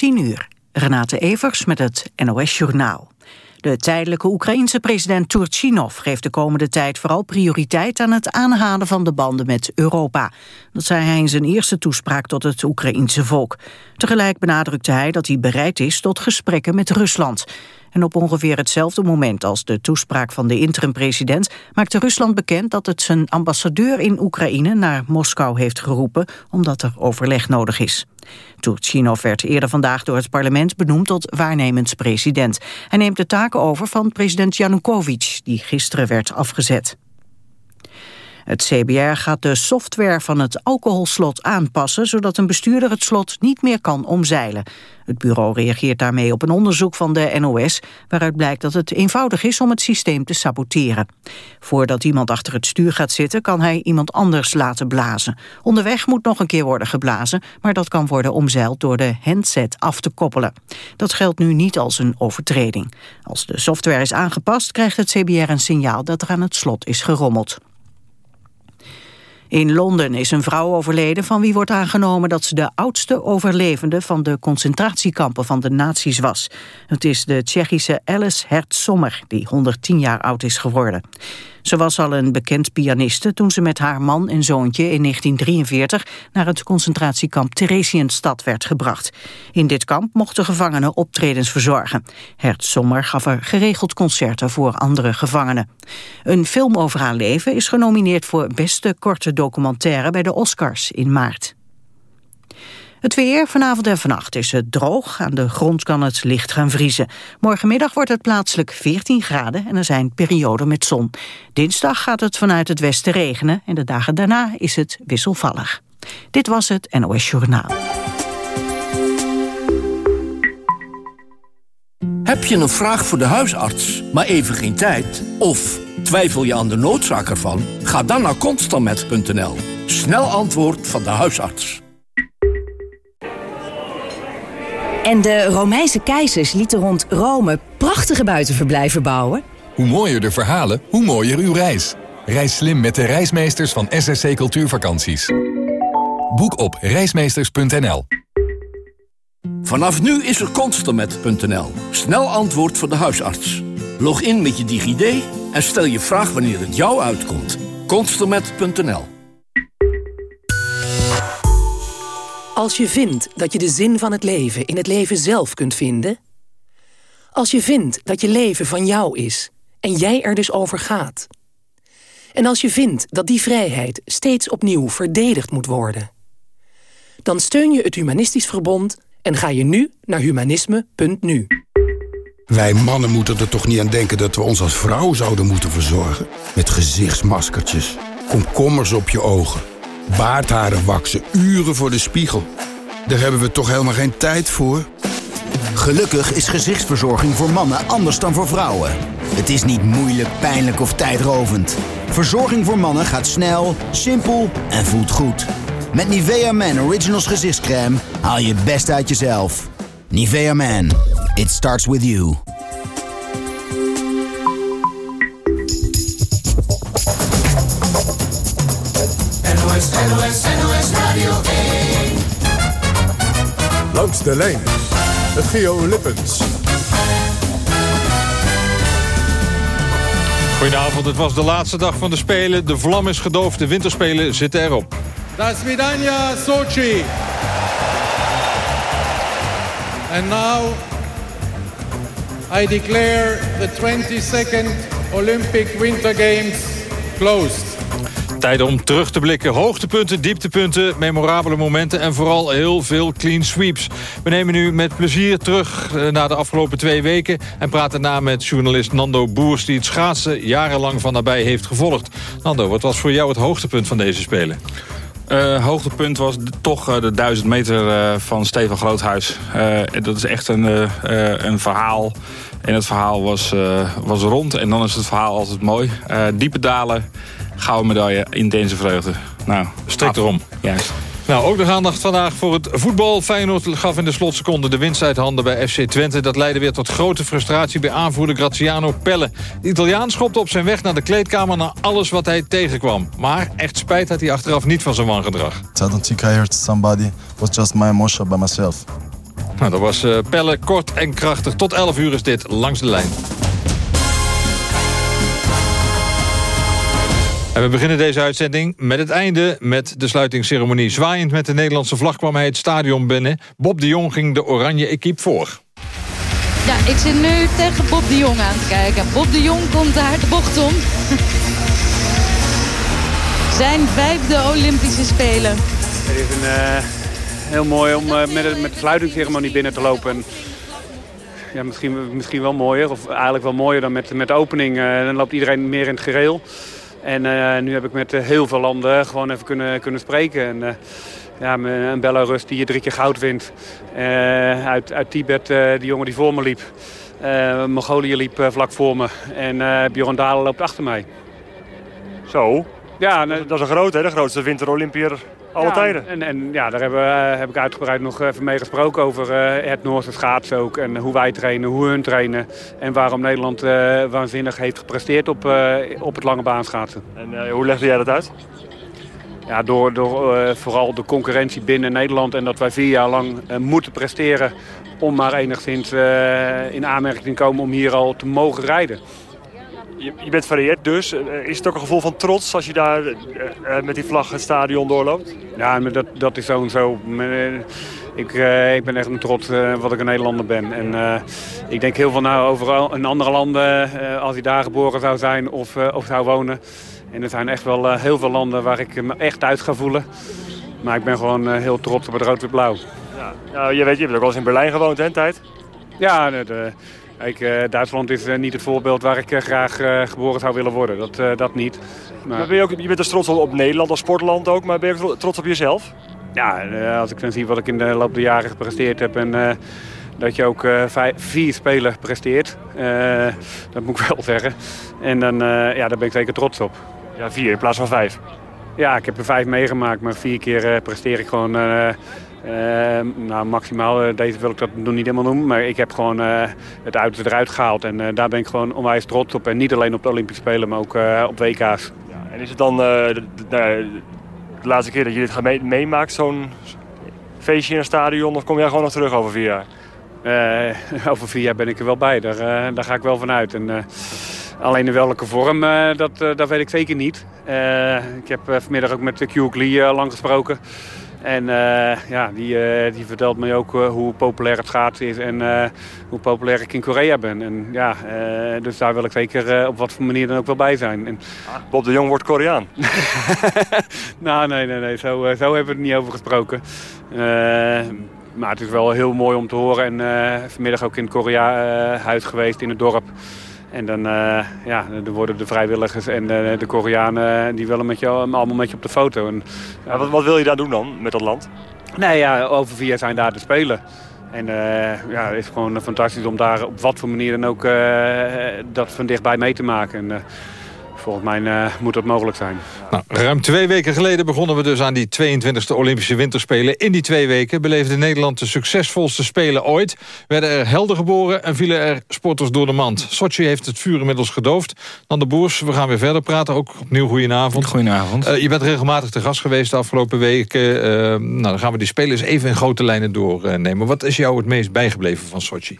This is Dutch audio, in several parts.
10 uur. Renate Evers met het NOS Journaal. De tijdelijke Oekraïense president Turchinov geeft de komende tijd vooral prioriteit aan het aanhalen van de banden met Europa. Dat zei hij in zijn eerste toespraak tot het Oekraïense volk. Tegelijk benadrukte hij dat hij bereid is tot gesprekken met Rusland. En op ongeveer hetzelfde moment als de toespraak van de interim-president... maakte Rusland bekend dat het zijn ambassadeur in Oekraïne naar Moskou heeft geroepen... omdat er overleg nodig is. Turchinov werd eerder vandaag door het parlement benoemd tot waarnemend president. Hij neemt de taken over van president Yanukovych, die gisteren werd afgezet. Het CBR gaat de software van het alcoholslot aanpassen... zodat een bestuurder het slot niet meer kan omzeilen. Het bureau reageert daarmee op een onderzoek van de NOS... waaruit blijkt dat het eenvoudig is om het systeem te saboteren. Voordat iemand achter het stuur gaat zitten... kan hij iemand anders laten blazen. Onderweg moet nog een keer worden geblazen... maar dat kan worden omzeild door de handset af te koppelen. Dat geldt nu niet als een overtreding. Als de software is aangepast, krijgt het CBR een signaal... dat er aan het slot is gerommeld. In Londen is een vrouw overleden van wie wordt aangenomen dat ze de oudste overlevende van de concentratiekampen van de nazi's was. Het is de Tsjechische Alice Hertzommer die 110 jaar oud is geworden. Ze was al een bekend pianiste toen ze met haar man en zoontje in 1943 naar het concentratiekamp Theresienstadt werd gebracht. In dit kamp mochten gevangenen optredens verzorgen. Sommer gaf er geregeld concerten voor andere gevangenen. Een film over haar leven is genomineerd voor beste korte documentaire bij de Oscars in maart. Het weer vanavond en vannacht is het droog. Aan de grond kan het licht gaan vriezen. Morgenmiddag wordt het plaatselijk 14 graden en er zijn perioden met zon. Dinsdag gaat het vanuit het westen regenen en de dagen daarna is het wisselvallig. Dit was het NOS Journaal. Heb je een vraag voor de huisarts, maar even geen tijd? Of twijfel je aan de noodzaak ervan? Ga dan naar constantmet.nl. Snel antwoord van de huisarts. En de Romeinse keizers lieten rond Rome prachtige buitenverblijven bouwen. Hoe mooier de verhalen, hoe mooier uw reis. Reis slim met de reismeesters van SSC Cultuurvakanties. Boek op reismeesters.nl Vanaf nu is er Constermet.nl. Snel antwoord voor de huisarts. Log in met je DigiD en stel je vraag wanneer het jou uitkomt. Constermet.nl Als je vindt dat je de zin van het leven in het leven zelf kunt vinden... als je vindt dat je leven van jou is en jij er dus over gaat... en als je vindt dat die vrijheid steeds opnieuw verdedigd moet worden... dan steun je het Humanistisch Verbond en ga je nu naar humanisme.nu. Wij mannen moeten er toch niet aan denken dat we ons als vrouw zouden moeten verzorgen? Met gezichtsmaskertjes, komkommers op je ogen baardharen waksen, uren voor de spiegel. Daar hebben we toch helemaal geen tijd voor? Gelukkig is gezichtsverzorging voor mannen anders dan voor vrouwen. Het is niet moeilijk, pijnlijk of tijdrovend. Verzorging voor mannen gaat snel, simpel en voelt goed. Met Nivea Man Originals gezichtscreme haal je het best uit jezelf. Nivea Man, it starts with you. Langs de lijn, het Geo Lippens. Goedenavond, het was de laatste dag van de Spelen. De vlam is gedoofd, de winterspelen zitten erop. Da svidania Sochi. And now I declare the 22nd Olympic Winter Games closed. Tijd om terug te blikken. Hoogtepunten, dieptepunten, memorabele momenten... en vooral heel veel clean sweeps. We nemen nu met plezier terug eh, naar de afgelopen twee weken... en praten na met journalist Nando Boers... die het schaatsen jarenlang van nabij heeft gevolgd. Nando, wat was voor jou het hoogtepunt van deze Spelen? Uh, hoogtepunt was toch uh, de 1000 meter van Stefan Groothuis. dat is echt een, een verhaal. En het verhaal was, was rond. En dan is het verhaal altijd mooi. diepe dalen, gouden medaille, intense vreugde. Nou, Strikt erom. Juist. Nou, ook nog aandacht vandaag voor het voetbal. Feyenoord gaf in de slotseconde de winst uit handen bij FC Twente. Dat leidde weer tot grote frustratie bij aanvoerder Graziano Pelle. De Italiaan schopte op zijn weg naar de kleedkamer... naar alles wat hij tegenkwam. Maar echt spijt had hij achteraf niet van zijn wangedrag. I don't think I hurt somebody. It was just my emotion by myself. Nou, dat was uh, Pelle, kort en krachtig. Tot 11 uur is dit Langs de Lijn. En we beginnen deze uitzending met het einde, met de sluitingsceremonie. Zwaaiend met de Nederlandse vlag kwam hij het stadion binnen. Bob de Jong ging de oranje equipe voor. Ja, ik zit nu tegen Bob de Jong aan te kijken. Bob de Jong komt daar de bocht om. Zijn vijfde Olympische Spelen. Het is een, uh, heel mooi om uh, met, de, met de sluitingsceremonie binnen te lopen. En, ja, misschien, misschien wel mooier, of eigenlijk wel mooier dan met, met de opening. Uh, dan loopt iedereen meer in het gereel. En nu heb ik met heel veel landen gewoon even kunnen, kunnen spreken. En, ja, een Belarus die je drie keer goud wint. uit, uit Tibet, die jongen die voor me liep. Mongolië liep vlak voor me. En Bjorn Dalen loopt achter mij. Zo, ja, dat is een grote, de grootste winterolympier alle tijden. En, en ja, daar hebben, uh, heb ik uitgebreid nog even mee gesproken over uh, het Noorse schaatsen ook. En hoe wij trainen, hoe hun trainen. En waarom Nederland uh, waanzinnig heeft gepresteerd op, op het lange baan schaatsen. En hoe legde jij dat uit? Ja, door, door vooral de concurrentie binnen Nederland. En dat wij vier jaar lang moeten presteren om maar enigszins in aanmerking te komen om hier al te mogen rijden je, je bent varieerd dus. Eh, is het ook een gevoel van trots als je daar eh, eh, met die vlag het stadion doorloopt? Ja, maar dat, dat is zo en zo. Ik, ik ben echt een trots wat ik een Nederlander ben. En ik denk heel veel nou over in andere landen, als hij daar geboren zou zijn of, of zou wonen. En er zijn echt wel heel veel landen waar ik me echt uit ga voelen. Maar ik ben gewoon heel trots op het rood-wit-blauw. Ja. Nou, je weet, je hebt ook wel eens in Berlijn gewoond, hè, tijd? Ja, de, Kijk, uh, Duitsland is uh, niet het voorbeeld waar ik uh, graag geboren zou willen worden. Dat, dat niet. Maar... maar ben je, ook, je bent dus trots op Nederland als sportland ook, maar ben je ook trots op jezelf? Ja, als ik dan zie wat ik in de loop der jaren gepresteerd heb... en dat je ook vijf, vier spelen presteert, dat moet ik wel zeggen. En dan, ja, daar ben ik zeker trots op. Ja, vier in plaats van vijf? Ja, ik heb er vijf meegemaakt, maar vier keer presteer ik gewoon nou, maximaal, uh, deze wil ik dat nog niet helemaal noemen. Maar ik heb gewoon uh, het uiterste eruit gehaald. En daar ben ik gewoon onwijs trots op. En niet alleen op de Olympische Spelen, maar ook op WK's. Ja, en is het dan de, de, de, laatste keer dat je dit gaat mee, meemaakt, zo'n feestje in een stadion? Of kom jij gewoon nog terug over vier jaar? over vier jaar ben ik er wel bij. Daar, daar ga ik wel vanuit. En, alleen in welke vorm, dat, dat weet ik zeker niet. ik heb vanmiddag ook met Q Lee lang gesproken. En uh, ja, die, uh, die vertelt mij ook uh, hoe populair het schaatsen is en hoe populair ik in Korea ben. En, ja, dus daar wil ik zeker op wat voor manier dan ook wel bij zijn. En... Ah, Bob de Jong wordt Koreaan. nou, nee, nee, nee. Zo, zo hebben we het niet over gesproken. maar het is wel heel mooi om te horen. En vanmiddag ook in het Korea-huis geweest in het dorp. En dan, uh, ja, dan worden de vrijwilligers en de, de Koreanen die willen met jou, allemaal met je op de foto. En, ja, wat, wat, wil je daar doen dan met dat land? Nee, ja, over vier zijn daar te spelen. En uh, ja, het is gewoon fantastisch om daar op wat voor manier dan ook dat van dichtbij mee te maken. En, Volgens mij uh, moet dat mogelijk zijn. Nou, ruim twee weken geleden begonnen we dus aan die 22e Olympische Winterspelen. In die twee weken beleefde Nederland de succesvolste Spelen ooit. Werden er helden geboren en vielen er sporters door de mand. Sochi heeft het vuur inmiddels gedoofd. Dan de Boers, we gaan weer verder praten. Ook opnieuw goedenavond. Goedenavond. Uh, je bent regelmatig te gast geweest de afgelopen weken. Uh, nou, dan gaan we die Spelen eens even in grote lijnen doornemen. Wat is jou het meest bijgebleven van Sochi?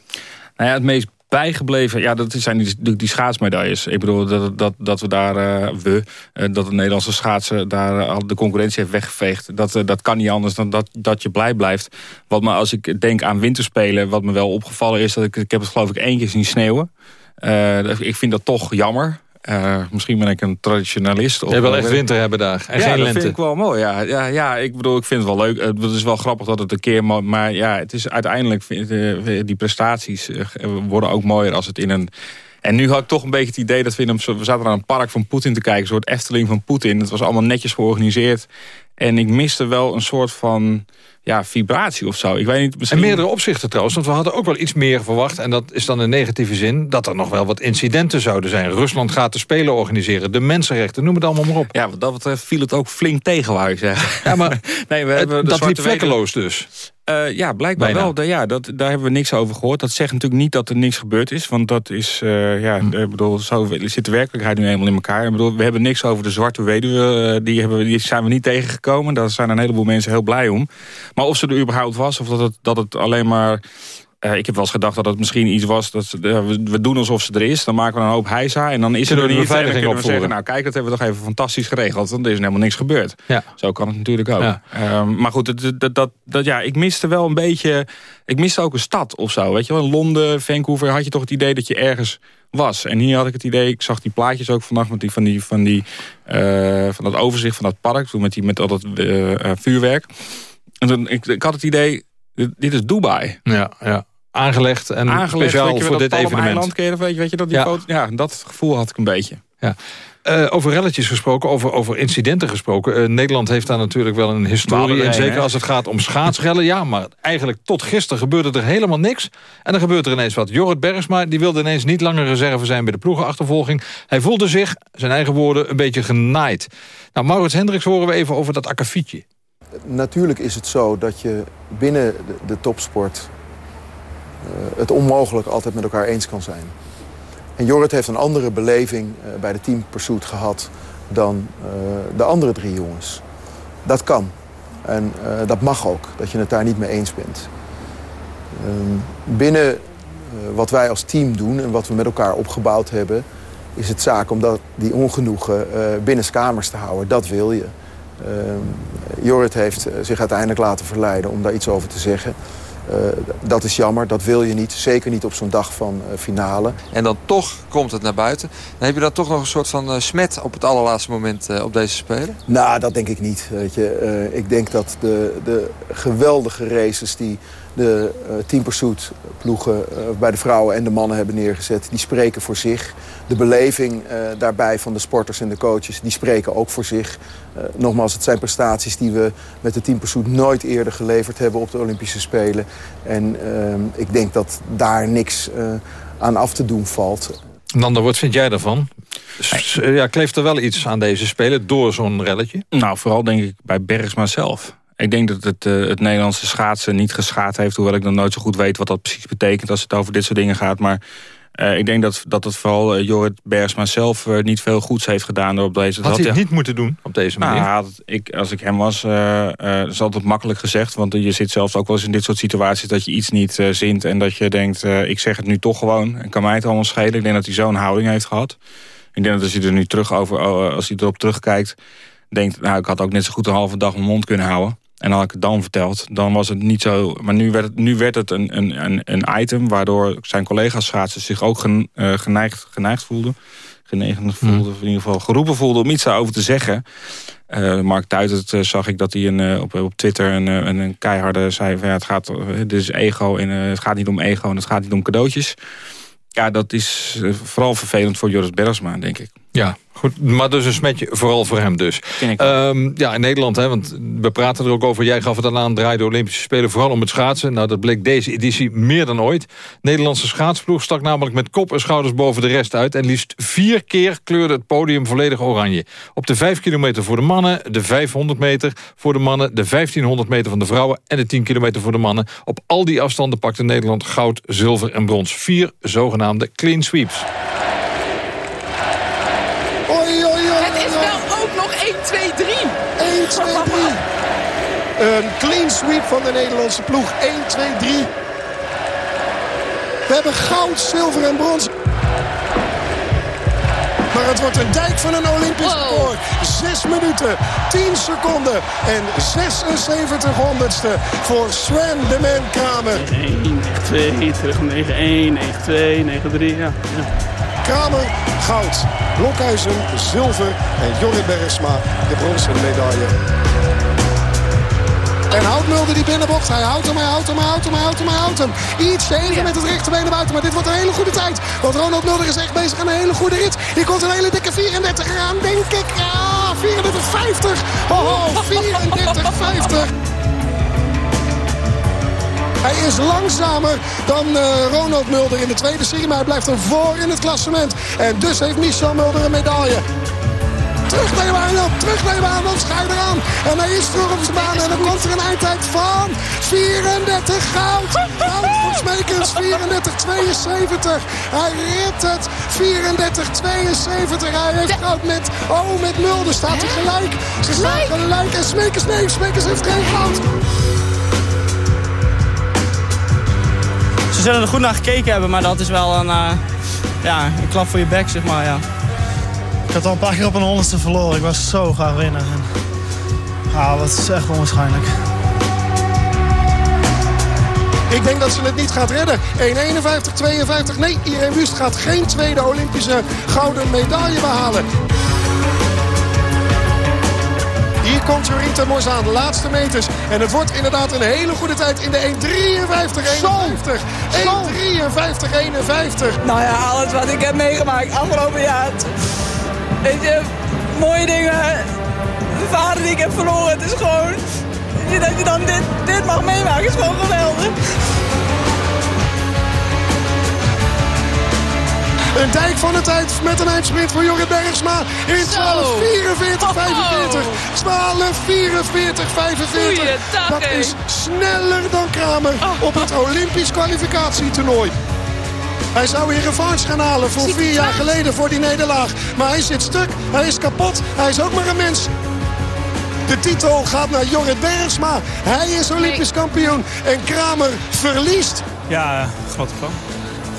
Nou ja, het meest bijgebleven, ja, dat zijn die, die schaatsmedailles. Ik bedoel, dat, dat, dat we daar, uh, we, uh, dat de Nederlandse schaatsen daar al de concurrentie heeft weggeveegd. Dat, dat kan niet anders dan dat, dat je blij blijft. Wat me, als ik denk aan winterspelen, wat me wel opgevallen is, dat ik, ik heb het geloof ik één keer zien sneeuwen. ik vind dat toch jammer. Uh, misschien ben ik een traditionalist. Of Je wil echt winter hebben daar en ja, geen lente. dat vind ik wel mooi. Ja, ja, ja, ik bedoel, ik vind het wel leuk. Het is wel grappig dat het een keer... Maar ja, het is uiteindelijk... Die prestaties eh, worden ook mooier als het in een... En nu had ik toch een beetje het idee dat we in een... We zaten aan een park van Poetin te kijken. Een soort Efteling van Poetin. Het was allemaal netjes georganiseerd. En ik miste wel een soort van ja, vibratie of zo. Ik weet niet, misschien... En meerdere opzichten trouwens, want we hadden ook wel iets meer verwacht... en dat is dan in negatieve zin, dat er nog wel wat incidenten zouden zijn. Rusland gaat de Spelen organiseren, de mensenrechten, noem het allemaal maar op. Ja, wat dat betreft viel het ook flink tegen, wou ik zeggen. Ja, maar nee, we hebben dat liep vlekkeloos dus. Uh, ja, blijkbaar Bijna. wel. Ja, dat, daar hebben we niks over gehoord. Dat zegt natuurlijk niet dat er niks gebeurd is. Want dat is, uh, ja, hm. ik bedoel, zo zit de werkelijkheid nu helemaal in elkaar. Ik bedoel, we hebben niks over de zwarte weduwe. Uh, die, hebben, die zijn we niet tegengekomen komen. Daar zijn een heleboel mensen heel blij om. Maar of ze er überhaupt was, of dat het, dat het alleen maar uh, ik heb wel eens gedacht dat het misschien iets was... dat uh, we, we, doen alsof ze er is, dan maken we een hoop heisa... en dan is er er niet en dan we zeggen... nou kijk, dat hebben we toch even fantastisch geregeld... want er is helemaal niks gebeurd. Ja. Zo kan het natuurlijk ook. Ja. Uh, maar goed, dat, dat, dat, ja, ik miste wel een beetje... ik miste ook een stad of zo. Weet je wel, in Londen, Vancouver had je toch het idee dat je ergens was. En hier had ik het idee, ik zag die plaatjes ook vannacht... Met die, van, die, van, die, uh, van dat overzicht van dat park, toen met, die, met al dat vuurwerk. En toen, ik, ik had het idee, dit, dit is Dubai. Ja, ja aangelegd en aangelegd, speciaal voor dit evenement. Weet je, weet je, dat, die ja. Foto, ja, dat gevoel had ik een beetje. Ja. Uh, over relletjes gesproken, over, over incidenten gesproken. Uh, Nederland heeft daar natuurlijk wel een historie in. Zeker als het gaat om schaatsrellen. Ja, maar eigenlijk tot gisteren gebeurde er helemaal niks. En dan gebeurt er ineens wat. Jorrit Bergsma die wilde ineens niet langer reserve zijn bij de ploegenachtervolging. Hij voelde zich, zijn eigen woorden, een beetje genaaid. Nou, Maurits Hendricks horen we even over dat akkefietje. Natuurlijk is het zo dat je binnen de, de topsport eh, het onmogelijk altijd met elkaar eens kan zijn. En Jorrit heeft een andere beleving eh, bij de team Pursuit gehad dan eh, de andere drie jongens. Dat kan. En dat mag ook, dat je het daar niet mee eens bent. Ehm, binnen wat wij als team doen en wat we met elkaar opgebouwd hebben... is het zaak om dat, die ongenoegen binnen kamers te houden. Dat wil je. Ehm, Jorrit heeft zich uiteindelijk laten verleiden om daar iets over te zeggen. Uh, dat is jammer, dat wil je niet. Zeker niet op zo'n dag van uh, finale. En dan toch komt het naar buiten. Dan heb je dan toch nog een soort van uh, smet op het allerlaatste moment op deze Spelen? Nou, dat denk ik niet. Weet je. ik denk dat de, de geweldige races die de uh, Team Pursuit ploegen uh, bij de vrouwen en de mannen hebben neergezet... die spreken voor zich. De beleving uh, daarbij van de sporters en de coaches, die spreken ook voor zich. nogmaals, het zijn prestaties die we met de Team Pursuit nooit eerder geleverd hebben op de Olympische Spelen. En ehm, ik denk dat daar niks aan af te doen valt. Nanda, wat vind jij daarvan? Ja, kleeft er wel iets aan deze Spelen door zo'n relletje? Nou, vooral denk ik bij Bergsma zelf. Ik denk dat het, uh, het Nederlandse schaatsen niet geschaad heeft... hoewel ik dan nooit zo goed weet wat dat precies betekent... als het over dit soort dingen gaat. Maar uh, ik denk dat, dat het vooral uh, Jorrit Bergsma zelf uh, niet veel goeds heeft gedaan. Door op deze, had hij het niet moeten doen op deze manier? Nou, ik, als ik hem was, is altijd makkelijk gezegd. Want je zit zelfs ook wel eens in dit soort situaties... dat je iets niet zint en dat je denkt... ik zeg het nu toch gewoon en kan mij het allemaal schelen. Ik denk dat hij zo'n houding heeft gehad. Ik denk dat als hij er nu terug over, als hij erop terugkijkt... denkt, nou, ik had ook net zo goed een halve dag mijn mond kunnen houden. En had ik het dan verteld, dan was het niet zo... Maar nu werd het, nu werd het een, een, een item waardoor zijn collega's zich ook eh, geneigd, geneigd voelden. Genegen hmm. voelden, of in ieder geval geroepen voelden om iets daarover te zeggen. Uh, Mark Tuitert uh, zag ik dat hij een, op, op Twitter een, een, een keiharde zei... Van, ja, het, gaat, dit is ego en het gaat niet om ego en het gaat niet om cadeautjes. Ja, dat is vooral vervelend voor Joris Bergsma, denk ik. Ja, Goed, maar dus een smetje vooral voor hem dus. Um, ja, in Nederland, hè, want we praten er ook over. Jij gaf het al aan, draai de Olympische Spelen vooral om het schaatsen. Nou, dat bleek deze editie meer dan ooit. Nederlandse schaatsploeg stak namelijk met kop en schouders boven de rest uit. En liefst vier keer kleurde het podium volledig oranje. Op de 5 kilometer voor de mannen, de 500 meter voor de mannen... de 1500 meter van de vrouwen en de 10 kilometer voor de mannen. Op al die afstanden pakte Nederland goud, zilver en brons. Vier zogenaamde clean sweeps. Een clean sweep van de Nederlandse ploeg. 1, 2, 3. We hebben goud, zilver en brons. Maar het wordt een dijk van een Olympisch record. 6 minuten, 10 seconden en 76 honderdste voor Sven de Man Kramer. 1, 2, terug 9-1, 9-2, 9-3, ja. ja. Kramer, goud. Blokhuizen, zilver en Jorrit Bergsma, de bronzen medaille. En houdt Mulder die binnenbocht. Hij houdt hem, hij houdt hem, hij houdt hem, hij houdt hem, hij houdt hem. Ietsje even met het rechterbeen naar buiten. Maar dit wordt een hele goede tijd. Want Ronald Mulder is echt bezig aan een hele goede rit. Hier komt een hele dikke 34 aan, denk ik. Ja, 34-50. Oh, 34-50. Hij is langzamer dan uh, Ronald Mulder in de tweede serie. Maar hij blijft er voor in het klassement. En dus heeft Michel Mulder een medaille. Terug naar je baan op, terug naar je baan op, eraan. En hij is terug op zijn baan en dan komt er een eindtijd van 34 goud. Goud voor Smekens, 34-72. Hij redt het, 34-72. Hij heeft goud met, oh met Mulder staat hij gelijk. Ze staan gelijk en Smekens, nee, Smekens heeft geen goud. Ze zullen er goed naar gekeken hebben, maar dat is wel een, uh, ja, een klap voor je bek, zeg maar, ja. Ik had al een paar keer op een honderdste verloren. Ik was zo graag winnen. En, ah, dat is echt onwaarschijnlijk. Ik denk dat ze het niet gaat redden. 1.51-52. Nee, Irene Wust gaat geen tweede Olympische gouden medaille behalen. Hier komt Jorita Mors aan, de laatste meters. En het wordt inderdaad een hele goede tijd in de 1.53-51. 1.53-51. Nou ja, alles wat ik heb meegemaakt afgelopen jaar. Weet je, mooie dingen. De vader die ik heb verloren, het is gewoon... Dat je dan dit, dit mag meemaken, is gewoon geweldig. Een dijk van de tijd met een eindsprint voor Jorrit Bergsma in 12.44-45. 12.44-45. Dat is sneller dan Kramer op het Olympisch kwalificatietoernooi. Hij zou weer revanche gaan halen voor vier jaar geleden voor die nederlaag. Maar hij zit stuk, hij is kapot, hij is ook maar een mens. De titel gaat naar Jorrit Bergsma. Hij is Olympisch kampioen en Kramer verliest. Ja, grote klap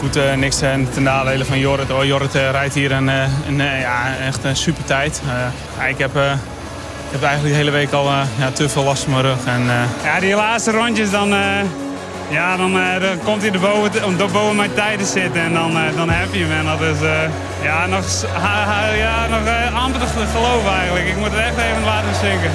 goed, uh, niks ten, ten nadele van Jorrit. Oh, Jorrit uh, rijdt hier een, een, ja, echt een super tijd. Uh, ik, heb, ik heb eigenlijk de hele week al ja, te veel last van mijn rug. En, ja, die laatste rondjes, dan, ja, dan, dan komt hij erboven, boven mijn tijden zitten. En dan, dan heb je hem. En dat is ja, nog, ja, nog amper te geloven eigenlijk. Ik moet het echt even laten zinken.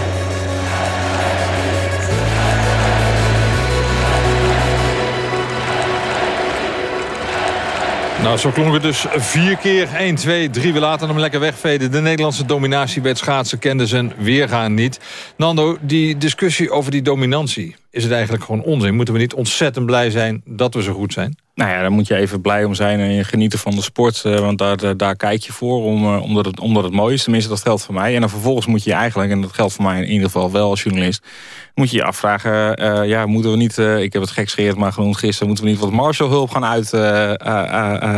Nou, zo klonk het dus vier keer. 1, 2, 3. We laten hem lekker wegveden. De Nederlandse dominatie bij het schaatsen kende zijn weergaan niet. Nando, die discussie over die dominantie... is het eigenlijk gewoon onzin? Moeten we niet ontzettend blij zijn dat we zo goed zijn? Nou ja, daar moet je even blij om zijn en genieten van de sport. Uh, want daar, daar kijk je voor, om, uh, omdat, het, omdat het mooi is. Tenminste, dat geldt voor mij. En dan vervolgens moet je eigenlijk, en dat geldt voor mij in ieder geval wel als journalist... moet je je afvragen, uh, ja, moeten we niet... ik heb het gekscheerd maar genoemd gisteren... moeten we niet wat Marshallhulp gaan uit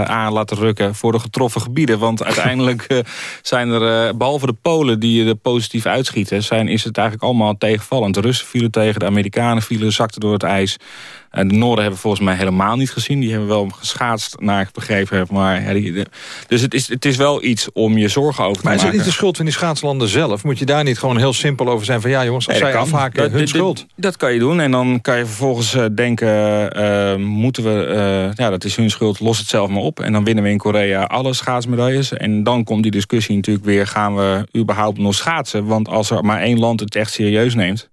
aan laten rukken voor de getroffen gebieden? Want uiteindelijk zijn er, behalve de Polen die er positief uitschieten... Zijn, is het eigenlijk allemaal tegenvallend. De Russen vielen tegen, de Amerikanen vielen, zakten door het ijs... En de Noorden hebben volgens mij helemaal niet gezien. Die hebben wel geschaatst, naar ik begrepen heb. Maar, ja, die, dus het is, het is wel iets om je zorgen over te maar maken. Maar is het niet de schuld van die schaatslanden zelf? Moet je daar niet gewoon heel simpel over zijn van... ja jongens, als nee, zij afhaken, dat, hun schuld? Dat kan je doen. En dan kan je vervolgens uh, denken... Uh, moeten we... Ja, dat is hun schuld, los het zelf maar op. En dan winnen we in Korea alle schaatsmedailles. En dan komt die discussie natuurlijk weer... gaan we überhaupt nog schaatsen? Want als er maar één land het echt serieus neemt...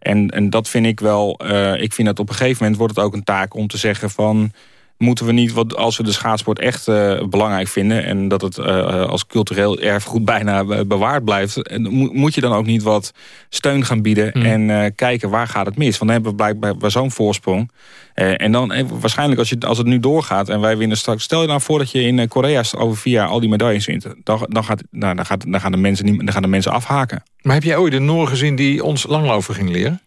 En, en dat vind ik wel, uh, ik vind dat op een gegeven moment wordt het ook een taak om te zeggen van moeten we niet, wat, als we de schaatsport echt uh, belangrijk vinden... en dat het uh, als cultureel erfgoed bijna bewaard blijft... moet je dan ook niet wat steun gaan bieden mm. en uh, kijken waar gaat het mis. Want dan hebben we blijkbaar zo'n voorsprong. en dan waarschijnlijk als, je, als het nu doorgaat en wij winnen straks... stel je nou voor dat je in Korea over vier jaar al die medailles wint. Dan, dan, gaat, nou, dan, gaat, dan, gaan de mensen niet, dan gaan de mensen afhaken. Maar heb jij ooit een Noor gezien die ons langlopen ging leren?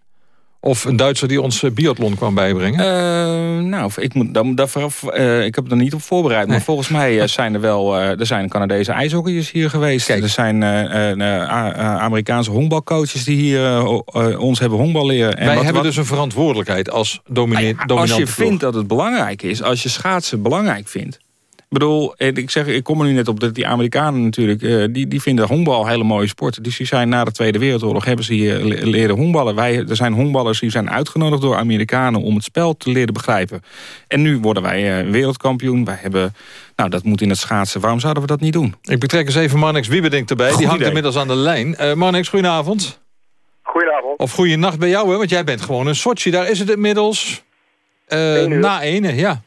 Of een Duitser die ons biathlon kwam bijbrengen? Uh, nou, ik, moet, daar, daar, uh, ik heb er niet op voorbereid. Maar volgens mij uh, zijn er wel er zijn Canadese ijshockeyers hier geweest. Kijk. Er zijn Amerikaanse honkbalcoaches die hier ons hebben honkbal leren. En Wij wat, hebben wat, dus een verantwoordelijkheid als dominant. Ah als je vindt dat het belangrijk is, als je schaatsen belangrijk vindt... Ik bedoel, ik, zeg, ik kom er nu net op dat die Amerikanen natuurlijk... Uh, die, die vinden honkbal een hele mooie sport. Dus die zijn na de Tweede Wereldoorlog hebben ze hier leren honkballen. Wij, er zijn honkballers die zijn uitgenodigd door Amerikanen... om het spel te leren begrijpen. En nu worden wij uh, wereldkampioen. Wij hebben... Nou, dat moet in het schaatsen. Waarom zouden we dat niet doen? Ik betrek eens even Marnix Wiebedink erbij. Goed die hangt idee. inmiddels aan de lijn. Uh, Marnix, goedenavond. Goedenavond. Of goeienacht bij jou, hè? want jij bent gewoon een Sochi. Daar is het inmiddels na ene, ja.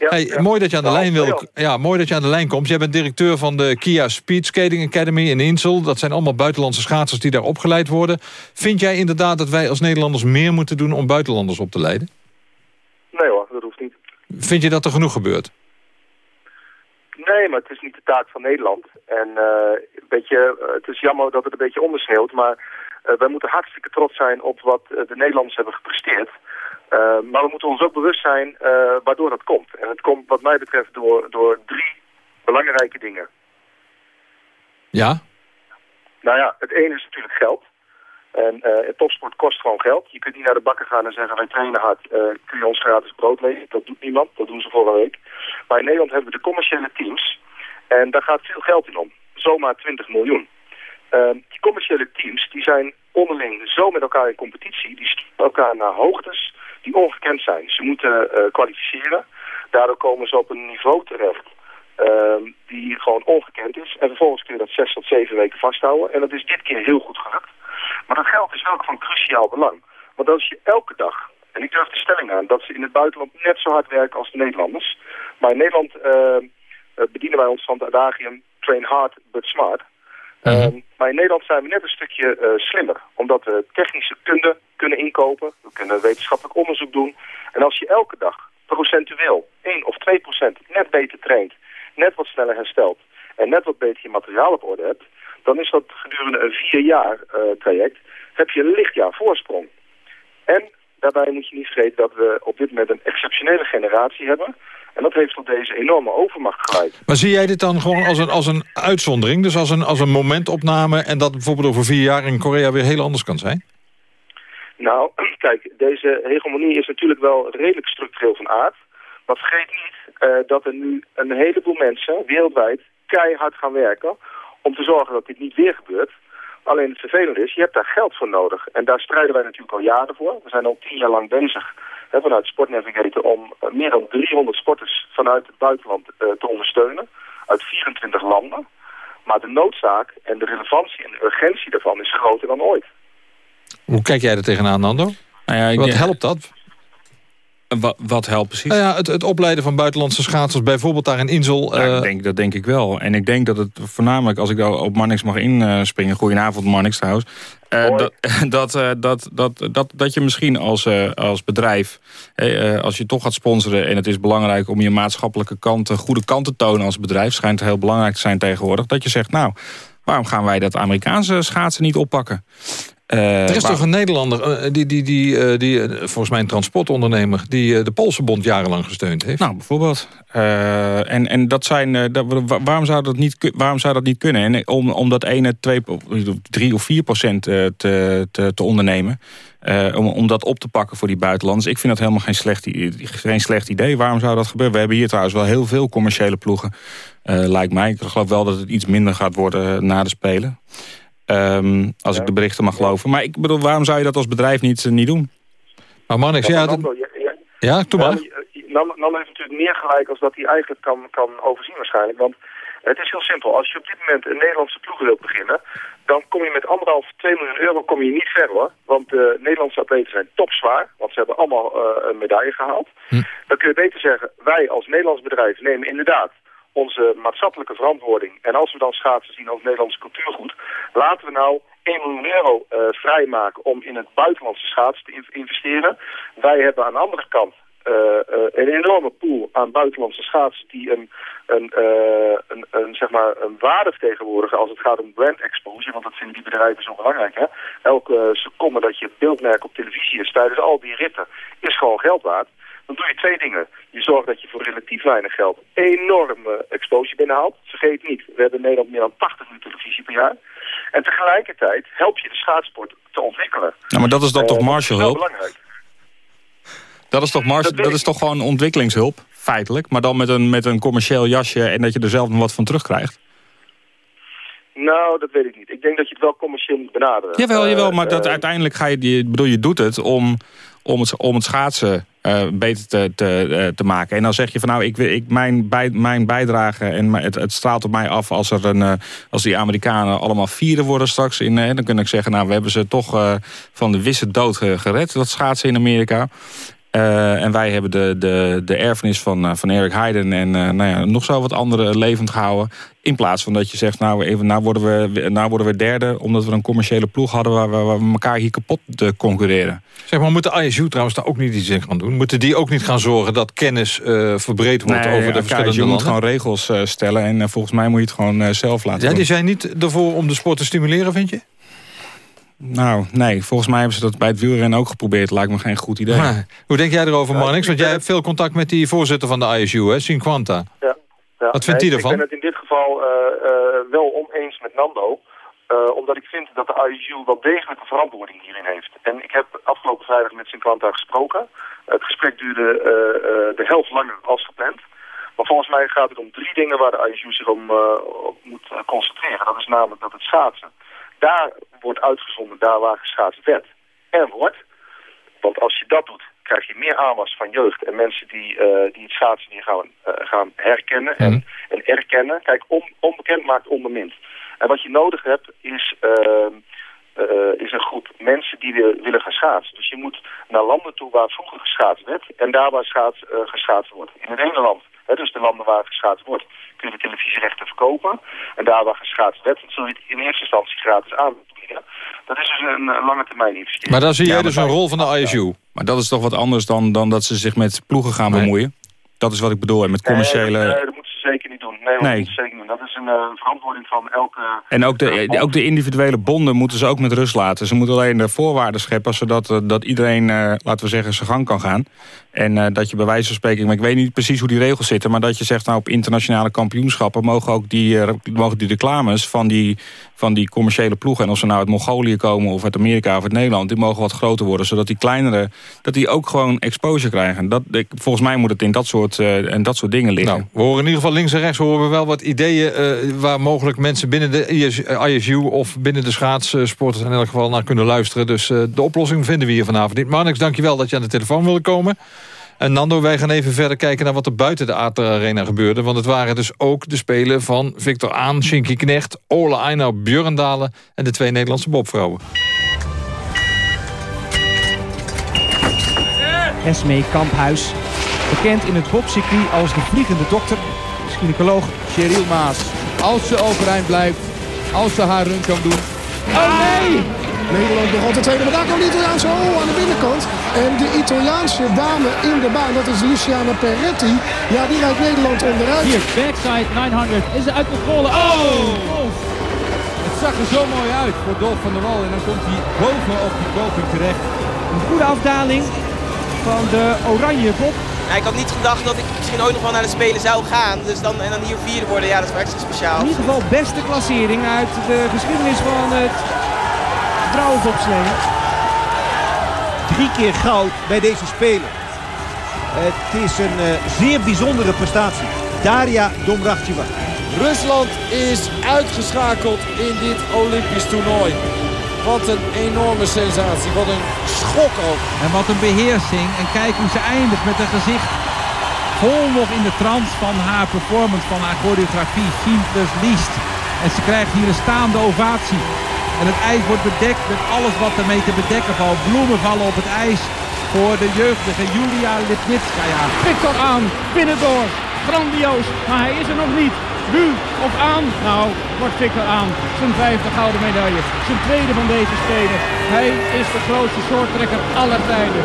Ja, hey, ja. Mooi, dat je aan de lijn wil, ja, mooi dat je aan de lijn komt. Jij bent directeur van de Kia Speed Skating Academy in Insel. Dat zijn allemaal buitenlandse schaatsers die daar opgeleid worden. Vind jij inderdaad dat wij als Nederlanders meer moeten doen om buitenlanders op te leiden? Nee hoor, dat hoeft niet. Vind je dat er genoeg gebeurt? Nee, maar het is niet de taak van Nederland. En uh, een beetje, het is jammer dat het een beetje ondersneeuwt, maar uh, wij moeten hartstikke trots zijn op wat de Nederlanders hebben gepresteerd. Maar we moeten ons ook bewust zijn waardoor dat komt. En het komt wat mij betreft door, door drie belangrijke dingen. Ja? Nou ja, het ene is natuurlijk geld. En uh, topsport kost gewoon geld. Je kunt niet naar de bakker gaan en zeggen, wij trainen hard, uh, kun je ons gratis brood leveren. Dat doet niemand, dat doen ze vorige week. Maar in Nederland hebben we de commerciële teams. En daar gaat veel geld in om. Zomaar 20 miljoen. Uh, die commerciële teams die zijn onderling zo met elkaar in competitie. Die sturen elkaar naar hoogtes die ongekend zijn. Ze moeten kwalificeren. Daardoor komen ze op een niveau terecht Ehm, die gewoon ongekend is. En vervolgens kun je dat zes tot zeven weken vasthouden. En dat is dit keer heel goed gelukt. Maar dat geld is wel van cruciaal belang. Want als je elke dag, en ik durf de stelling aan, dat ze in het buitenland net zo hard werken als de Nederlanders. Maar in Nederland uh, bedienen wij ons van het adagium train hard but smart. Uh maar in Nederland zijn we net een stukje uh, slimmer. Omdat we technische kunde kunnen inkopen. We kunnen wetenschappelijk onderzoek doen. En als je elke dag procentueel 1 of 2 procent net beter traint net wat sneller herstelt en net wat beter je materiaal op orde hebt, dan is dat gedurende een vier jaar uh, traject, heb je een lichtjaar voorsprong. En daarbij moet je niet vergeten dat we op dit moment een exceptionele generatie hebben. En dat heeft tot deze enorme overmacht geleid. Maar zie jij dit dan gewoon als een, als een uitzondering? Dus als een, als een momentopname en dat bijvoorbeeld over vier jaar in Korea weer heel anders kan zijn? Nou, kijk, deze hegemonie is natuurlijk wel redelijk structureel van aard. Maar vergeet niet uh, dat er nu een heleboel mensen wereldwijd keihard gaan werken om te zorgen dat dit niet weer gebeurt. Alleen het vervelende is, je hebt daar geld voor nodig. En daar strijden wij natuurlijk al jaren voor. We zijn al tien jaar lang bezig hè, vanuit Sportnavigator om uh, meer dan 300 sporters vanuit het buitenland uh, te ondersteunen. Uit 24 landen. Maar de noodzaak en de relevantie en de urgentie daarvan is groter dan ooit. Hoe kijk jij er tegenaan, Nando? Nou ja, Wat helpt dat? Wat, wat helpt precies? Nou ja, het, het opleiden van buitenlandse schaatsers, bijvoorbeeld daar in Insel. Ja, uh... denk, dat denk ik wel. En ik denk dat het voornamelijk, als ik daar op Mannix mag inspringen... goedenavond Mannix trouwens... Uh, dat, dat, uh, dat, dat, dat, dat je misschien als, als bedrijf, als je toch gaat sponsoren... en het is belangrijk om je maatschappelijke kanten, goede kanten te tonen als bedrijf... schijnt heel belangrijk te zijn tegenwoordig, dat je zegt... nou, waarom gaan wij dat Amerikaanse schaatsen niet oppakken? Uh, er is toch een Nederlander, uh, die, die, die, uh, die volgens mij een transportondernemer... die de Poolse bond jarenlang gesteund heeft? Nou, bijvoorbeeld. en, en dat zijn, dat, waarom, zou dat niet, waarom zou dat niet kunnen? En om, om dat ene, twee, drie of vier procent te, te, te ondernemen... om, om dat op te pakken voor die buitenlanders. Ik vind dat helemaal geen slecht, geen slecht idee. Waarom zou dat gebeuren? We hebben hier trouwens wel heel veel commerciële ploegen. lijkt mij. Ik geloof wel dat het iets minder gaat worden na de Spelen. Um, als ik de berichten mag geloven. Maar ik bedoel, waarom zou je dat als bedrijf niet, uh, niet doen? Maar Mannix, ja... ja, ja, ja, doe maar. Nam heeft natuurlijk meer gelijk als dat hij eigenlijk kan, kan overzien waarschijnlijk. Want het is heel simpel. Als je op dit moment een Nederlandse ploeg wilt beginnen... dan kom je met anderhalf, 2 miljoen euro kom je niet ver hoor. Want de Nederlandse atleten zijn topzwaar. Want ze hebben allemaal uh, een medaille gehaald. Hm. Dan kun je beter zeggen, wij als Nederlands bedrijf nemen inderdaad onze maatschappelijke verantwoording. En als we dan schaatsen zien als Nederlandse cultuurgoed, laten we nou 1 miljoen euro uh, vrijmaken om in het buitenlandse schaatsen te investeren. Wij hebben aan de andere kant uh, uh, een enorme pool aan buitenlandse schaatsen die een, een, een, een, zeg maar een waarde vertegenwoordigen als het gaat om brand exposure, want dat vinden die bedrijven zo belangrijk. Hè? Elke seconde dat je beeldmerk op televisie is tijdens al die ritten is gewoon geld waard dan doe je twee dingen. Je zorgt dat je voor relatief weinig geld enorme exposure binnenhaalt. Vergeet niet, we hebben in Nederland meer dan 80 uur televisie per jaar. En tegelijkertijd help je de schaatsport te ontwikkelen. Ja, maar dat is dan uh, toch Marshallhulp? Dat is belangrijk. Dat is toch, dat, dat is toch gewoon ontwikkelingshulp, feitelijk. Maar dan met een, met een commercieel jasje en dat je er zelf nog wat van terugkrijgt. Nou, dat weet ik niet. Ik denk dat je het wel commercieel moet benaderen. Jawel, jawel maar dat, uh, uiteindelijk ga je... bedoel, je doet het om, om, het, om het schaatsen uh, beter te, te, te maken. En dan zeg je van nou, ik, ik, mijn, bij, mijn bijdrage en het, het straalt op mij af als, er een, uh, als die Amerikanen allemaal vieren worden straks. In, dan kun ik zeggen, nou, we hebben ze toch van de wisse dood gered, dat schaatsen in Amerika. Uh, en wij hebben de, de, de erfenis van, uh, van Eric Heiden en uh, nou ja, nog zo wat andere levend gehouden. In plaats van dat je zegt, nou, even, nou, worden, we, nou worden we derde... omdat we een commerciële ploeg hadden waar we, waar we elkaar hier kapot concurreren. Zeg maar, moet de ISU trouwens daar ook niet iets in gaan doen? Moeten die ook niet gaan zorgen dat kennis verbreed wordt nee, over de verschillende je landen? moet gewoon regels stellen en volgens mij moet je het gewoon zelf laten ja, doen. Die zijn niet ervoor om de sport te stimuleren, vind je? Nou, nee. Volgens mij hebben ze dat bij het wielrennen ook geprobeerd. Lijkt me geen goed idee. Maar, hoe denk jij erover, Marnix? Want jij hebt veel contact met die voorzitter van de ISU, hè, Cinquanta. Ja. ja. Wat vindt nee, hij ervan? Ik ben het in dit geval uh, uh, wel oneens met Nando. Uh, omdat ik vind dat de ISU wel degelijk een verantwoording hierin heeft. En ik heb afgelopen vrijdag met Cinquanta gesproken. Het gesprek duurde de helft langer als gepland. Maar volgens mij gaat het om drie dingen waar de ISU zich om, op moet concentreren. Dat is namelijk dat het schaatsen daar wordt uitgezonden, daar waar geschaatst werd en wordt. Want als je dat doet, krijg je meer aanwas van jeugd en mensen die, uh, die het schaatsen die gaan, uh, gaan herkennen en, mm. en erkennen. Kijk, on, onbekend maakt onbemind. En wat je nodig hebt is, uh, is een groep mensen die willen gaan schaatsen. Dus je moet naar landen toe waar vroeger geschaatst werd en daar waar schaats, geschaatst wordt. In het ene land, hè, dus de landen waar geschaatst wordt, kun je de televisierechten verkopen. En daar waar geschaatst werd, zul je het in eerste instantie gratis aanbieden. Dat is dus een, een lange termijn investering. Maar daar zie jij Ja, dus een rol van de ISU. Maar dat is toch wat anders dan, dan dat ze zich met ploegen gaan Nee. bemoeien? Dat is wat ik bedoel. En met commerciële... Nee, doen. Nee, dat Nee. zeker niet. Dat is een eh, verantwoording van elke... En ook de, ook de individuele bonden moeten ze ook met rust laten. Ze moeten alleen de voorwaarden scheppen... zodat eh, dat iedereen, eh, laten we zeggen, zijn gang kan gaan. En eh, dat je bij wijze van spreken... maar ik weet niet precies hoe die regels zitten... maar dat je zegt, nou op internationale kampioenschappen... mogen ook die, eh, mogen die reclames van die, van die commerciële ploegen... en of ze nou uit Mongolië komen of uit Amerika of uit Nederland... die mogen wat groter worden, zodat die kleinere... dat die ook gewoon exposure krijgen. Dat, ik, volgens mij moet het in dat soort, eh, en dat soort dingen liggen. Nou, we horen in ieder geval links en rechts horen we wel wat ideeën... eh, waar mogelijk mensen binnen de IS ISU of binnen de schaatsport... in elk geval naar kunnen luisteren. Dus eh, de oplossing vinden we hier vanavond niet. Marnix, dankjewel dat je aan de telefoon wilde komen. En Nando, wij gaan even verder kijken naar wat er buiten de Ater Arena gebeurde. Want het waren dus ook de spelen van Victor Aan, Shinky Knecht... Ole Einar Björndalen en de twee Nederlandse bobvrouwen. Esmee Kamphuis. Bekend in het bobcircuit als de vliegende dokter. Gynaecoloog Cheryl Maas. Als ze overeind blijft, als ze haar run kan doen. Oh nee! Nederland begon de tweede, maar daar komt de Italiaanse oh aan de binnenkant. En de Italiaanse dame in de baan, dat is Luciana Perretti. Ja, die rijdt Nederland onderuit. Hier, backside 900. Is ze uit controle. Oh! Het zag er zo mooi uit voor Dolf van der Wal. En dan komt hij boven op die poging terecht. Een goede afdaling van de oranje bob. Ja, ik had niet gedacht dat ik misschien ooit nog wel naar de Spelen zou gaan. Dus dan, en dan hier vierde worden, ja, dat is wel extra speciaal. In ieder geval beste klassering uit de geschiedenis van het vrouwenbobslee. Drie keer goud bij deze Spelen. Het is een eh, zeer bijzondere prestatie. Daria Domracheva. Rusland is uitgeschakeld in dit Olympisch toernooi. Wat een enorme sensatie. Wat een schok ook. En wat een beheersing. En kijk hoe ze eindigt met een gezicht vol nog in de trance van haar performance, van haar choreografie. Fien plus liest. En ze krijgt hier een staande ovatie. En het ijs wordt bedekt met alles wat ermee te bedekken valt. Bloemen vallen op het ijs voor de jeugdige Julia Lipnitskaya. Victor aan, binnendoor. Grandioos, maar hij is er nog niet. Nu of aan? Nou, wordt Victor aan. Zijn vijfde gouden medaille. Zijn tweede van deze Spelen. Hij is de grootste shorttrekker aller tijden.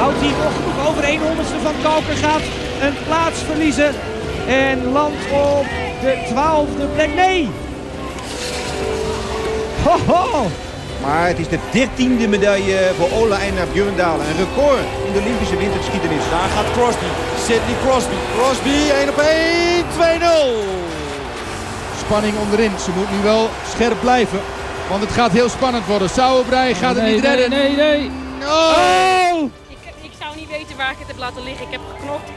Houdt hij nog genoeg over 1 honderdste van Kalker gaat een plaats verliezen. En landt op de twaalfde plek. Nee! Ho, ho. Maar het is de dertiende medaille voor Ola Einar Björndalen. Een record in de Olympische wintergeschiedenis. Daar gaat Crosby. Sidney Crosby. Crosby 1 op 1. 2-0. Spanning onderin. Ze moet nu wel scherp blijven. Want het gaat heel spannend worden. Sauerbrei gaat het Nee, niet nee, redden. nee, nee. Oh! Ik, ik zou niet weten waar ik het heb laten liggen. Ik heb geknokt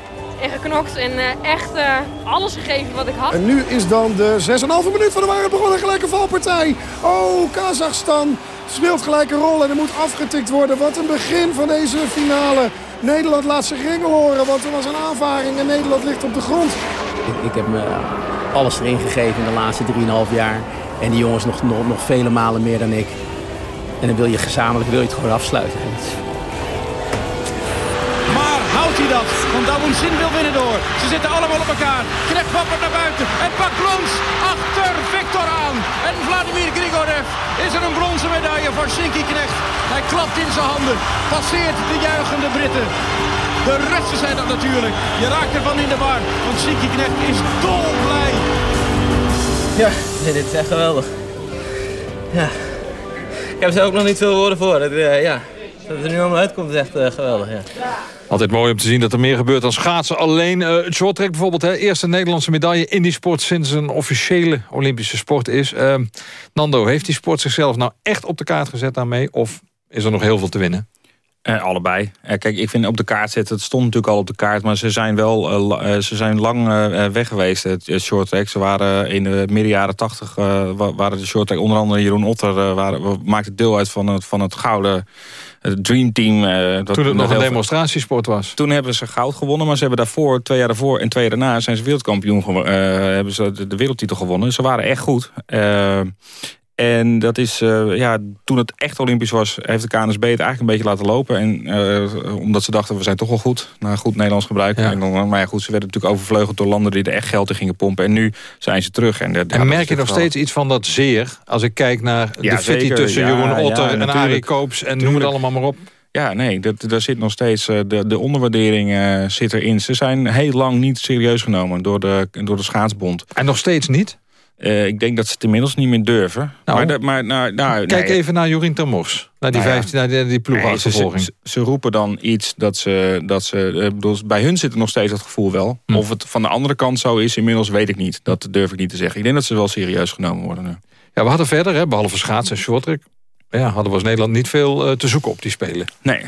en geknokt en eh, echt eh, alles gegeven wat ik had. En nu is dan de 6,5 minuut van de waarheid begonnen. Gelijke valpartij. Oh, Kazachstan speelt gelijk een rol en er moet afgetikt worden. Wat een begin van deze finale. Nederland laat zich ringel horen, want er was een aanvaring en Nederland ligt op de grond. Ik, ik heb me alles erin gegeven in de laatste 3,5 jaar. En die jongens nog, nog, nog vele malen meer dan ik. En dan wil je gezamenlijk wil je het gewoon afsluiten. afgelapt. Want Dawoensin wil winnen door. Ze zitten allemaal op elkaar. Knecht wappert naar buiten. En pakt brons achter Victor aan. En Vladimir Grigorev is er een bronzen medaille voor Shinky Knecht. Hij klapt in zijn handen. Passeert de juichende Britten. De Russen zijn dat natuurlijk. Je raakt ervan in de war. Want Shinky Knecht is dolblij. Ja, dit is echt geweldig. Ja. Ik heb er ook nog niet veel woorden voor. Dat, uh, ja. dat het er nu allemaal uitkomt is echt uh, geweldig. Ja. Altijd mooi om te zien dat er meer gebeurt dan schaatsen. Alleen uh, het shorttrack bijvoorbeeld. Hè, eerste Nederlandse medaille in die sport sinds een officiële Olympische sport is. Nando, heeft die sport zichzelf nou echt op de kaart gezet daarmee? Of is er nog heel veel te winnen? Eh, allebei. Eh, kijk, ik vind op de kaart zetten, het stond natuurlijk al op de kaart... maar ze zijn wel uh, ze zijn lang weg geweest, het, het short track. Ze waren in de midden jaren tachtig, waren de short track... onder andere Jeroen Otter waren, maakte deel uit van het, van het gouden Dream Team. dat, toen het nog een demonstratiesport was. Toen hebben ze goud gewonnen, maar ze hebben daarvoor, twee jaar daarvoor... en twee jaar daarna zijn ze wereldkampioen hebben ze de, de, wereldtitel gewonnen. Ze waren echt goed. En dat is, uh, ja, toen het echt Olympisch was, heeft de KNSB het eigenlijk een beetje laten lopen. En uh, omdat ze dachten, we zijn toch wel goed, naar goed Nederlands gebruik. En dan, maar ja, goed, ze werden natuurlijk overvleugeld door landen die er echt geld in gingen pompen. En nu zijn ze terug. En, en merk je nog steeds iets van dat zeer, als ik kijk naar de fitty tussen Jeroen Otter en Arie Koops en noem het allemaal maar op. Ja, nee, dat, daar zit nog steeds, eh, de, de onderwaardering uh, zit erin. Ze zijn heel lang niet serieus genomen door de, door de schaatsbond. En nog steeds niet? Uh, ik denk dat ze het inmiddels niet meer durven. Nou, maar, maar nou, nou, Kijk nee. even naar Jorien Termors. Naar die, nou 15, naar die, die ploegachtervolging. Nee, ze, ze, ze, roepen dan iets dat ze... Dat ze uh, bedoel, bij hun zit er nog steeds dat gevoel wel. Hm. Of het van de andere kant zo is, inmiddels weet ik niet. Dat durf ik niet te zeggen. Ik denk dat ze wel serieus genomen worden nu. Ja, we hadden verder, hè, behalve schaatsen en shorttrack... Ja, hadden we als Nederland niet veel uh, te zoeken op die spelen. Nee,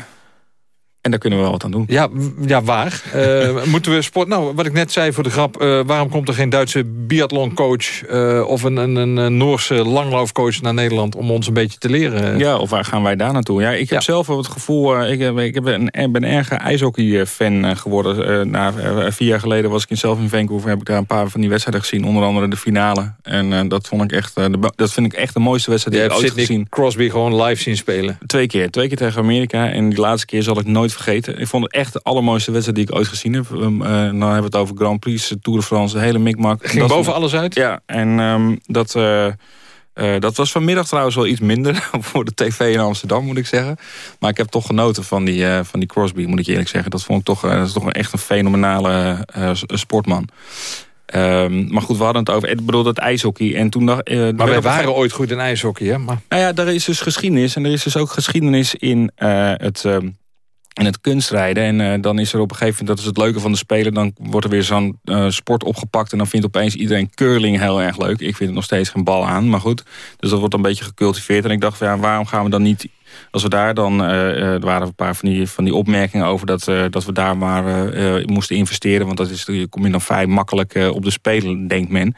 en daar kunnen we wel wat aan doen. Ja, ja waar? uh, moeten we sport... Nou, wat ik net zei voor de grap... Uh, waarom komt er geen Duitse biathloncoach... Uh, of een, een, een, Noorse langlaufcoach naar Nederland... om ons een beetje te leren? Ja, of waar gaan wij daar naartoe? Ja, ik heb ja. zelf het gevoel... ik, heb, ik heb een, ben erg ijshockey-fan geworden. na, vier jaar geleden was ik zelf in Vancouver... heb ik daar een paar van die wedstrijden gezien. Onder andere de finale. En dat, vond ik echt, de, dat vind ik echt de mooiste wedstrijd die ik ooit gezien. Crosby gewoon live zien spelen? Twee keer. Twee keer tegen Amerika. En die laatste keer zal ik nooit vergeten. Ik vond het echt de allermooiste wedstrijd die ik ooit gezien heb. Um, uh, dan hebben we het over Grand Prix, Tour de France, de hele mikmak. Ging boven alles uit? Ja, en um, dat... Uh, uh, dat was vanmiddag trouwens wel iets minder voor de tv in Amsterdam, moet ik zeggen. Maar ik heb toch genoten van die, van die Crosby, moet ik eerlijk zeggen. Dat vond ik toch, dat is toch echt een fenomenale sportman. Um, maar goed, we hadden het over, ik bedoel, dat ijshockey. En toen dacht, maar wij waren ooit goed in ijshockey, hè? Maar... Nou ja, er is dus geschiedenis. En er is dus ook geschiedenis in het... Um, en het kunstrijden. En uh, dan is er op een gegeven moment, dat is het leuke van de Spelen... dan wordt er weer zo'n uh, sport opgepakt... en dan vindt opeens iedereen curling heel erg leuk. Ik vind het nog steeds geen bal aan, maar goed. Dus dat wordt een beetje gecultiveerd. En ik dacht, ja, waarom gaan we dan niet als we daar dan, uh, er waren een paar van die, van die opmerkingen over dat, uh, dat we daar maar moesten investeren. Want dat is, je kom je dan vrij makkelijk op de spelen, denkt men. En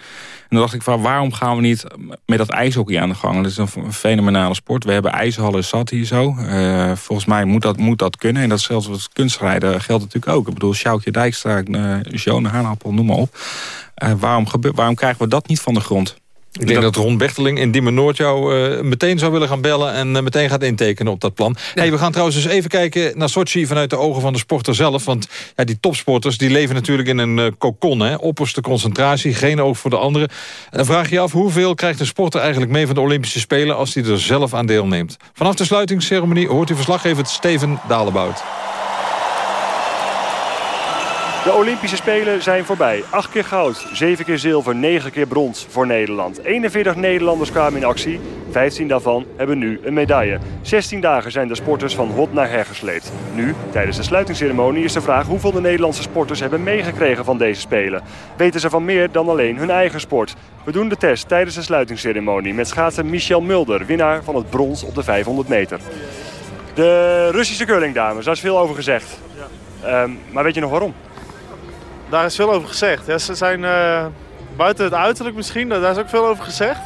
dan dacht ik van waarom gaan we niet met dat ijshockey aan de gang? Dat is een fenomenale sport. We hebben ijshallen zat hier zo. volgens mij moet dat, moet dat kunnen. En dat zelfs wat kunstrijden geldt natuurlijk ook. Ik bedoel, Sjoukje Dijkstra, uh, Jone Haanappel, noem maar op. waarom, waarom krijgen we dat niet van de grond? Ik denk dat, Ron Bechteling in Diemen Noord jou uh, meteen zou willen gaan bellen... en uh, meteen gaat intekenen op dat plan. Hey, we gaan trouwens eens even kijken naar Sochi vanuit de ogen van de sporter zelf. Want ja, die topsporters die leven natuurlijk in een uh, kokon. Hè? Opperste concentratie, geen oog voor de anderen. En dan vraag je je af, hoeveel krijgt de sporter eigenlijk mee... van de Olympische Spelen als hij er zelf aan deelneemt? Vanaf de sluitingsceremonie hoort u verslaggever Steven Dalebout. De Olympische Spelen zijn voorbij. 8 keer goud, 7 keer zilver, 9 keer brons voor Nederland. 41 Nederlanders kwamen in actie. 15 daarvan hebben nu een medaille. 16 dagen zijn de sporters van hot naar her gesleept. Nu, tijdens de sluitingsceremonie, is de vraag hoeveel de Nederlandse sporters hebben meegekregen van deze Spelen. Weten ze van meer dan alleen hun eigen sport? We doen de test tijdens de sluitingsceremonie met schaatser Michel Mulder, winnaar van het brons op de 500 meter. De Russische curlingdames, daar is veel over gezegd. Ja. Um, maar weet je nog waarom? Daar is veel over gezegd. Ja, ze zijn uh, buiten het uiterlijk misschien, daar is ook veel over gezegd.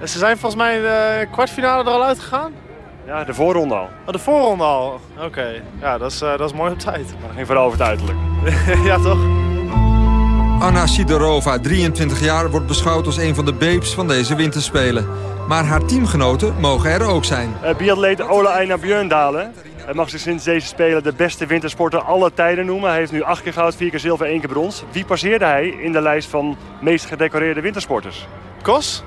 En ze zijn volgens mij in de kwartfinale er al uitgegaan. Ja, de voorronde al. Oh, de voorronde al. Oké, okay. ja, dat is, uh, dat is mooi op tijd. Maar ging vooral over het uiterlijk. ja, toch? Anna Sidorova, 23 jaar, wordt beschouwd als een van de babes van deze winterspelen. Maar haar teamgenoten mogen er ook zijn. Uh, biatleet Ola Einar Björndalen. Hij mag zich sinds deze Spelen de beste wintersporter alle tijden noemen. Hij heeft nu acht keer goud, vier keer zilver, één keer brons. Wie passeerde hij in de lijst van meest gedecoreerde wintersporters? Kos?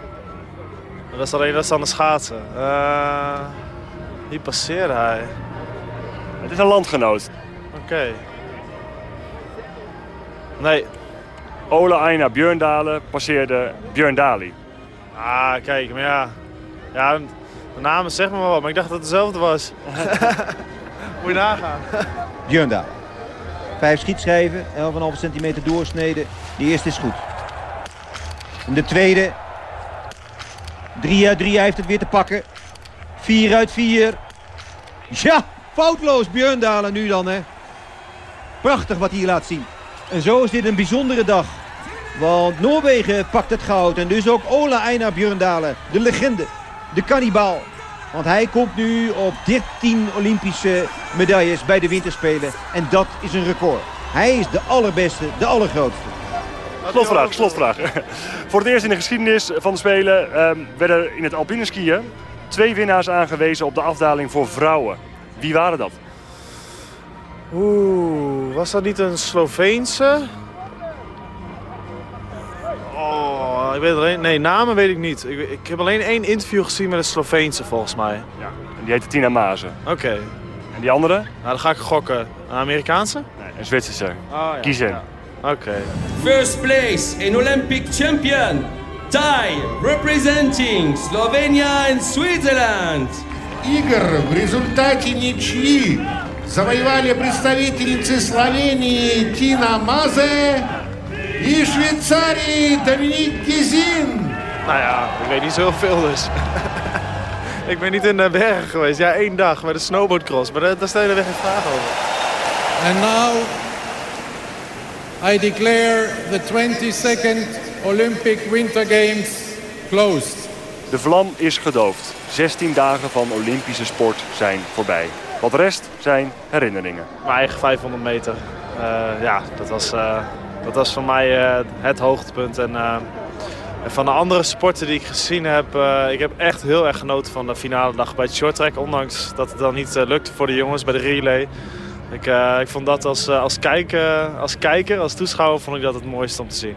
Dat is alleen dat is aan de schaatsen. Uh, wie passeerde hij? Het is een landgenoot. Oké. Nee. Ola Aina Björndalen passeerde Björn Dali. Ah, kijk, maar ja. Ja, de namen zeg maar wat, maar ik dacht dat het hetzelfde was. Moet je nagaan. Björn. Vijf schietschijven, 11,5 centimeter doorsneden. De eerste is goed. En de tweede. 3 uit 3, hij heeft het weer te pakken. 4 uit 4. Ja, foutloos Björn Dalen nu dan, hè. Prachtig wat hij hier laat zien. En zo is dit een bijzondere dag. Want Noorwegen pakt het goud. En dus ook Ola Einar Björndalen, de legende, de kannibaal. Want hij komt nu op 13 Olympische medailles bij de winterspelen. En dat is een record. Hij is de allerbeste, de allergrootste. Slotvraag, slotvraag. Voor het eerst in de geschiedenis van de Spelen eh, werden in het alpine skiën twee winnaars aangewezen op de afdaling voor vrouwen. Wie waren dat? Oeh, was dat niet een Sloveense? Oh, ik weet alleen... Nee, namen weet ik niet. Ik, ik heb alleen één interview gezien met een Sloveense volgens mij. Ja, en die heette Tina Mazen. Oké. En die andere? Nou, dan ga ik gokken. Een Amerikaanse? Nee, een Zwitserse. Oh, ja. Kies in. Ja. Oké. First place in Olympic champion, Thai, representing Slovenia and Switzerland. Игр в результате ничьи завоевали представительницы Словении Тина Мазе in Shvitsari, Dominique Nou ja, ik weet niet zoveel dus. ik ben niet in de bergen geweest. Ja, één dag met de snowboardcross. Maar daar stel je weg geen vraag over. En nu. I declare the 22nd Olympic Winter Games closed. De vlam is gedoofd. 16 dagen van Olympische sport zijn voorbij. Wat rest zijn herinneringen. Mijn eigen 500 meter. Eh, ja, dat was... Eh, dat was voor mij uh, het hoogtepunt. En, en, van de andere sporten die ik gezien heb... ik heb echt heel erg genoten van de finale dag bij het shorttrack. Ondanks dat het dan niet lukte voor de jongens bij de relay. Ik, ik vond dat als, als, kijker, als kijker, als toeschouwer, vond ik dat het mooiste om te zien.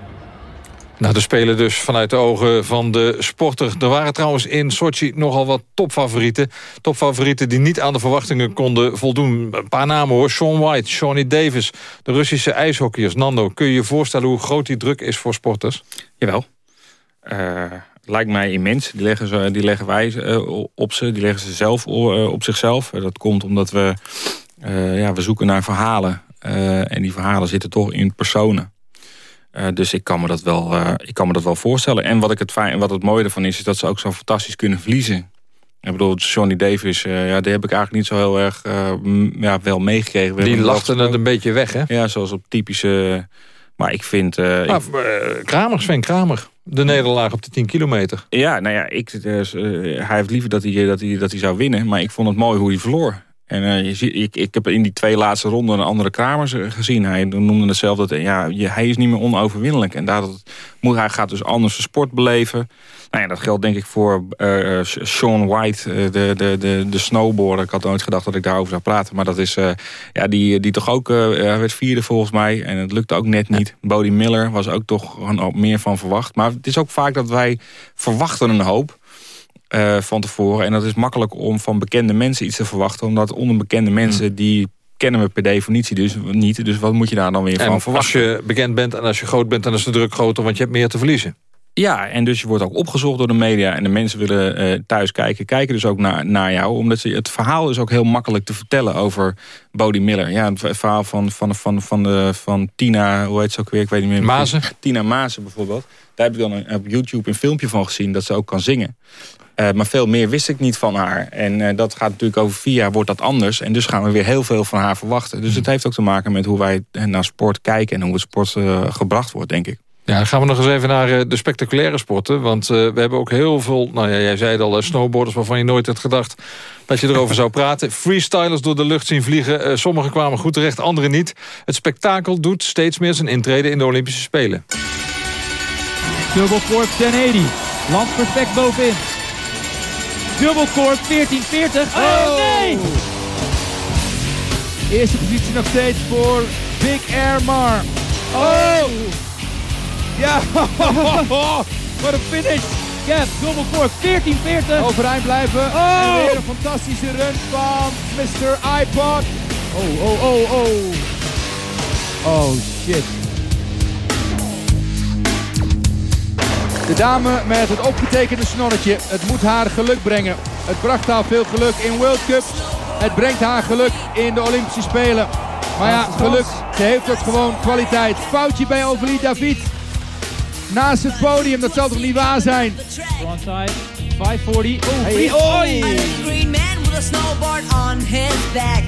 Nou, de spelen dus vanuit de ogen van de sporter. Er waren trouwens in Sochi nogal wat topfavorieten. Topfavorieten die niet aan de verwachtingen konden voldoen. Een paar namen hoor. Sean White, Shawnee Davis, de Russische ijshockeyers. Nando, kun je je voorstellen hoe groot die druk is voor sporters? Jawel. Uh, lijkt mij immens. Die leggen, ze, die leggen wij uh, op ze. Die leggen ze zelf uh, op zichzelf. dat komt omdat we, ja, we zoeken naar verhalen. en die verhalen zitten toch in personen. Uh, dus ik kan, me dat wel, uh, ik kan me dat wel voorstellen. En wat, ik het fijn, wat het mooie ervan is, is dat ze ook zo fantastisch kunnen verliezen. Ik bedoel, Johnny Davis, uh, ja, die heb ik eigenlijk niet zo heel erg ja, wel meegekregen. Die lachten het een beetje weg, hè? Ja, zoals op typische... Maar ik vind... Uh, ah, ik... Kramer, Sven Kramer. De nederlaag op de 10 kilometer. Ja, nou ja, ik, hij heeft liever dat hij, dat, hij, dat hij zou winnen. Maar ik vond het mooi hoe hij verloor. En uh, je ziet, ik, ik heb in die twee laatste ronden een andere Kramers gezien. Hij noemde het zelf dat ja, hij is niet meer onoverwinnelijk. En daardoor moet, hij gaat dus anders de sport beleven. Nou ja, dat geldt denk ik voor uh, Sean White, uh, de, de, de, de snowboarder. Ik had nooit gedacht dat ik daarover zou praten. Maar dat is, ja, die, die toch ook, hij werd vierde volgens mij. En het lukte ook net niet. Bodie Miller was ook toch meer van verwacht. Maar het is ook vaak dat wij verwachten een hoop. Uh, van tevoren. En dat is makkelijk om van bekende mensen iets te verwachten. Omdat onbekende mensen hmm. die kennen we per definitie dus niet. Dus wat moet je daar dan weer en van verwachten? als je bekend bent en als je groot bent, dan is de druk groter. Want je hebt meer te verliezen. Ja, en dus je wordt ook opgezocht door de media. En de mensen willen uh, thuis kijken. Kijken dus ook naar, naar jou. Omdat ze, het verhaal is ook heel makkelijk te vertellen over Bodie Miller. Ja, het verhaal van, van, van, van, de, van Tina, hoe heet ze ook weer? Ik weet niet meer. Mazen. Tina Mazen bijvoorbeeld. Daar heb ik dan op YouTube een filmpje van gezien dat ze ook kan zingen. Uh, maar veel meer wist ik niet van haar. En uh, dat gaat natuurlijk over vier jaar wordt dat anders. En dus gaan we weer heel veel van haar verwachten. Dus het heeft ook te maken met hoe wij naar sport kijken... en hoe het sport uh, gebracht wordt, denk ik. Ja, dan gaan we nog eens even naar eh, de spectaculaire sporten. Want we hebben ook heel veel, nou ja, jij zei het al, snowboarders waarvan je nooit had gedacht dat je erover zou praten. Freestylers door de lucht zien vliegen. Sommigen kwamen goed terecht, anderen niet. Het spektakel doet steeds meer zijn intrede in de Olympische Spelen. Dubbelkorp 1080. Land perfect bovenin. Dubbelkorp 1440. Oh, nee! Eerste positie nog steeds voor Big Air Mar. Oh! Ja, wat een finish. Ja, dubbelkorp 1440. Overeind blijven. Oh! En weer een fantastische run van Mr. iPod. Oh, oh, oh, oh. Oh, shit. De dame met het opgetekende snorretje. Het moet haar geluk brengen. Het bracht haar veel geluk in World Cups. Het brengt haar geluk in de Olympische Spelen. Maar ja, geluk, ze heeft ook gewoon kwaliteit. Foutje bij Ovalie David. Naast het podium, dat zal toch niet waar zijn? Frontside, 540. Oh, hey, oi! green man with a snowboard on his back.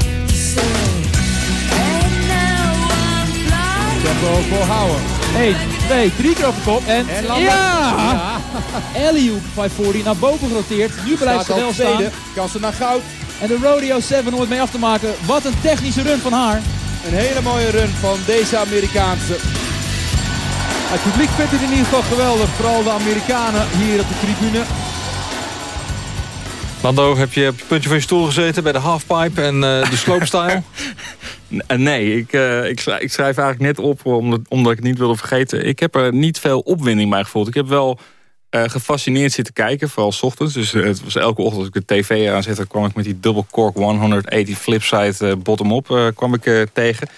Tempo volhouden. 1, 2, 3 keer op de kop. En, en ja! ja. Eliu 540 naar boven geroteerd. Nu blijft ze wel staan. Kansen naar goud. En de Rodeo 7 om het mee af te maken. Wat een technische run van haar. Een hele mooie run van deze Amerikaanse. Het publiek vindt het in ieder geval geweldig. Vooral de Amerikanen hier op de tribune. Lando, heb je op het puntje van je stoel gezeten bij de halfpipe en uh, de slopestyle? nee, ik, uh, ik, schrijf, ik, schrijf, eigenlijk net op omdat, omdat ik het niet wilde vergeten. Ik heb er niet veel opwinding bij gevoeld. Ik heb wel uh, gefascineerd zitten kijken, vooral s ochtends. Dus het was elke ochtend als ik de tv aanzette... kwam ik met die double cork 180 flipside bottom-up kwam ik tegen.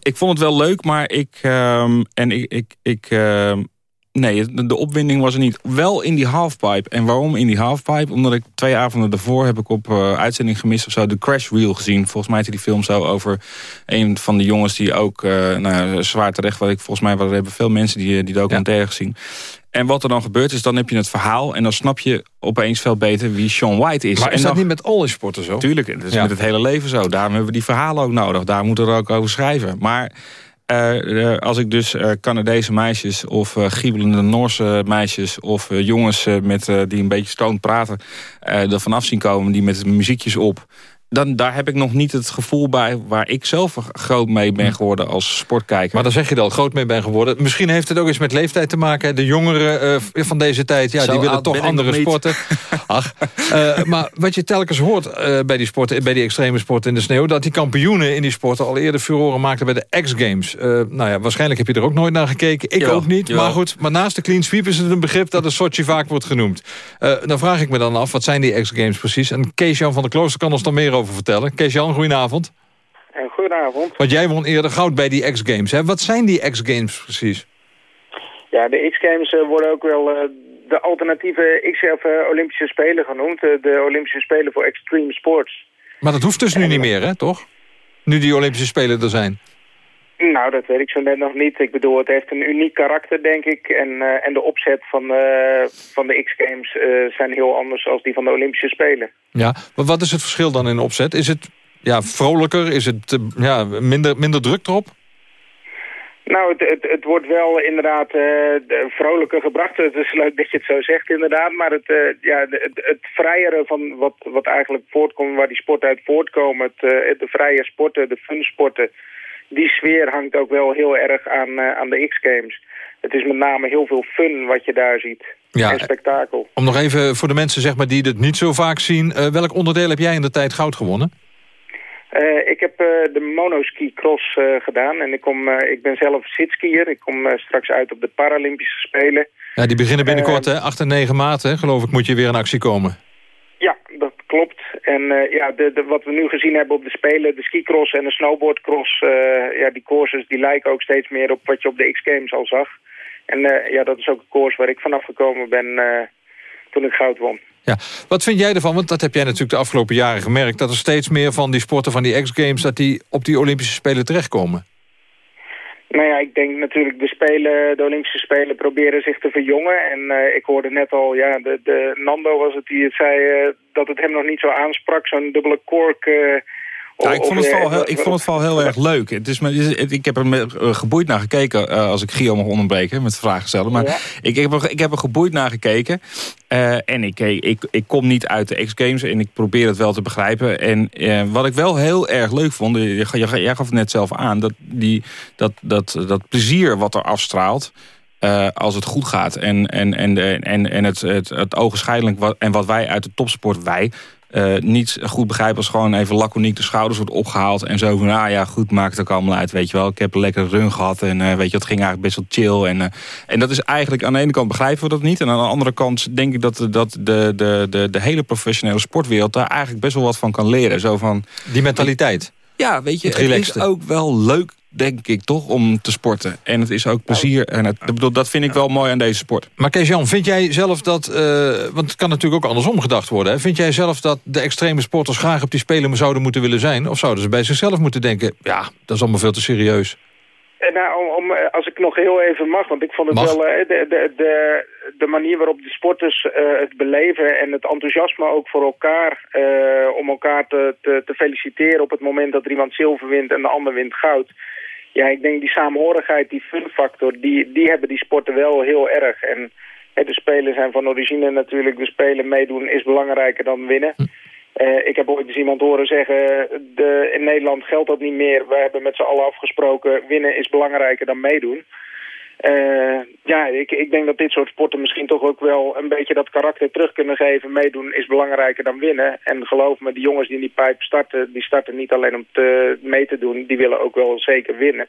ik vond het wel leuk, maar ik... Ehm, en ik... ik, ik ehm, Nee, de, opwinding was er niet. Wel in die halfpipe. En waarom in die halfpipe? Omdat ik twee avonden daarvoor heb ik op uh, uitzending gemist of zo de Crash Reel gezien. Volgens mij is die film zo over een van de jongens die ook uh, nou zwaar terecht. Wat ik volgens mij wat er hebben veel mensen die, die documentaire ja. gezien. En wat er dan gebeurt is, dan heb je het verhaal... en dan snap je opeens veel beter wie Sean White is. Maar is en dat niet met alle sporten zo? Tuurlijk, dat is ja. met het hele leven zo. Daarom hebben we die verhalen ook nodig. Daar moeten we er ook over schrijven. Maar uh, als ik dus uh, Canadese meisjes of uh, giebelende Noorse meisjes... of jongens met, die een beetje stoned praten, er vanaf zien komen... die met muziekjes op dan, daar heb ik nog niet het gevoel bij waar ik zelf groot mee ben geworden als sportkijker. Maar dan zeg je dan groot mee ben geworden. Misschien heeft het ook eens met leeftijd te maken. De jongeren uh, van deze tijd, ja, die willen toch andere sporten. Ach, uh, maar wat je telkens hoort uh, bij die sporten, bij die extreme sporten in de sneeuw, dat die kampioenen in die sporten al eerder furoren maakten bij de X-Games. nou ja, waarschijnlijk heb je er ook nooit naar gekeken. Ik ook niet. Maar goed, maar naast de clean sweep is het een begrip dat de Sochi vaak wordt genoemd. dan vraag ik me dan af, wat zijn die X-Games precies? En Kees-Jan van der Klooster kan ons dan meer over vertellen. Kees-Jan, goedenavond. En goedenavond. Want jij won eerder goud bij die X-Games. Wat zijn die X-Games precies? Ja, de X-Games uh, worden ook wel uh, de alternatieve XF uh, Olympische Spelen genoemd. de Olympische Spelen voor Extreme Sports. Maar dat hoeft dus nu niet meer, hè, toch? Nu die Olympische Spelen er zijn. Nou, dat weet ik zo net nog niet. Ik bedoel, het heeft een uniek karakter, denk ik. En, uh, en de opzet van, uh, van de X-Games uh, zijn heel anders als die van de Olympische Spelen. Ja, maar wat is het verschil dan in opzet? Is het ja, vrolijker? Is het ja, minder, minder druk erop? Nou, het, het, het wordt wel inderdaad vrolijker gebracht. Het is leuk dat je het zo zegt, inderdaad. Maar het, ja, het, het vrijere van wat, wat eigenlijk voortkomt, waar die sporten uit voortkomen... Het, de vrije sporten, de fun sporten die sfeer hangt ook wel heel erg aan, uh, aan de X-Games. Het is met name heel veel fun wat je daar ziet. Ja, en spektakel. Om nog even voor de mensen zeg maar, die het niet zo vaak zien... Uh, welk onderdeel heb jij in de tijd goud gewonnen? Uh, ik heb uh, de monoski cross gedaan en ik, kom, ik ben zelf zitskier. Ik kom straks uit op de Paralympische Spelen. Ja, die beginnen binnenkort, hè? 8 en 9 maart, hè? geloof ik, moet je weer in actie komen. Klopt. En uh, ja, de, de, wat we nu gezien hebben op de Spelen, de skicross en de snowboardcross... Uh, ja, die courses die lijken ook steeds meer op wat je op de X-Games al zag. En uh, ja, dat is ook een course waar ik vanaf gekomen ben toen ik goud won. Ja, wat vind jij ervan? Want dat heb jij natuurlijk de afgelopen jaren gemerkt... dat er steeds meer van die sporten van die X-Games... dat die op die Olympische Spelen terechtkomen. Nou ja, ik denk natuurlijk de Spelen, de Olympische Spelen proberen zich te verjongen. En uh, ik hoorde net al, ja, de, de Nando was het die het zei uh, dat het hem nog niet zo aansprak. Zo'n dubbele kork uh, Ja, ik, vond het vooral heel, ik vond het vooral heel erg leuk. Het is, me- ik heb er eh, geboeid naar gekeken, eh, als ik Gio mag onderbreken met vragen stellen. Maar Ja. ik, heb er, ik heb er geboeid naar gekeken. eh, en ik, ik, ik kom niet uit de X-Games en ik probeer het wel te begrijpen. En wat ik wel heel erg leuk vond, je, je, jij gaf het net zelf aan, dat, die, dat, dat, dat plezier wat er afstraalt. als het goed gaat. En, en, en, en, en het, het, het ogenschijnlijk wat, en wat wij uit de topsport, wij, eh, niet goed begrijpen als gewoon even laconiek de schouders wordt opgehaald. En zo van, ah ja, goed, maakt het ook allemaal uit, weet je wel. Ik heb een lekkere run gehad en eh, weet je, het ging eigenlijk best wel chill. En, eh, en dat is eigenlijk, aan de ene kant begrijpen we dat niet. En aan de andere kant denk ik dat, de- dat de, de, de, de hele professionele sportwereld daar eigenlijk best wel wat van kan leren. Zo van, Die mentaliteit. ja, weet je, Het het, is ook wel leuk, denk ik toch, om te sporten. En het is ook plezier. En het, bedoel, dat vind ik wel mooi aan deze sport. Maar Kees-Jan, vind jij zelf dat... eh, want het kan natuurlijk ook andersom gedacht worden. Hè? Vind jij zelf dat de extreme sporters graag op die Spelen zouden moeten willen zijn? Of zouden ze bij zichzelf moeten denken... ja, dat is allemaal veel te serieus. Eh, Nou, om, om, eh, als ik nog heel even mag, want ik vond het Mag. wel de, de, de, de manier waarop de sporters eh, het beleven en het enthousiasme ook voor elkaar, eh, om elkaar te, te, te feliciteren op het moment dat er iemand zilver wint en de ander wint goud. Ja, ik denk die samenhorigheid, die fun factor, die, die hebben die sporten wel heel erg. En eh, de spelen zijn van origine natuurlijk, de spelen meedoen is belangrijker dan winnen. Eh, ik heb ooit eens iemand horen zeggen, de, in Nederland geldt dat niet meer. We hebben met z'n allen afgesproken, winnen is belangrijker dan meedoen. Eh, ja, ik, ik denk dat dit soort sporten misschien toch ook wel een beetje dat karakter terug kunnen geven. Meedoen is belangrijker dan winnen. En geloof me, die jongens die in die pijp starten, die starten niet alleen om te, mee te doen. Die willen ook wel zeker winnen.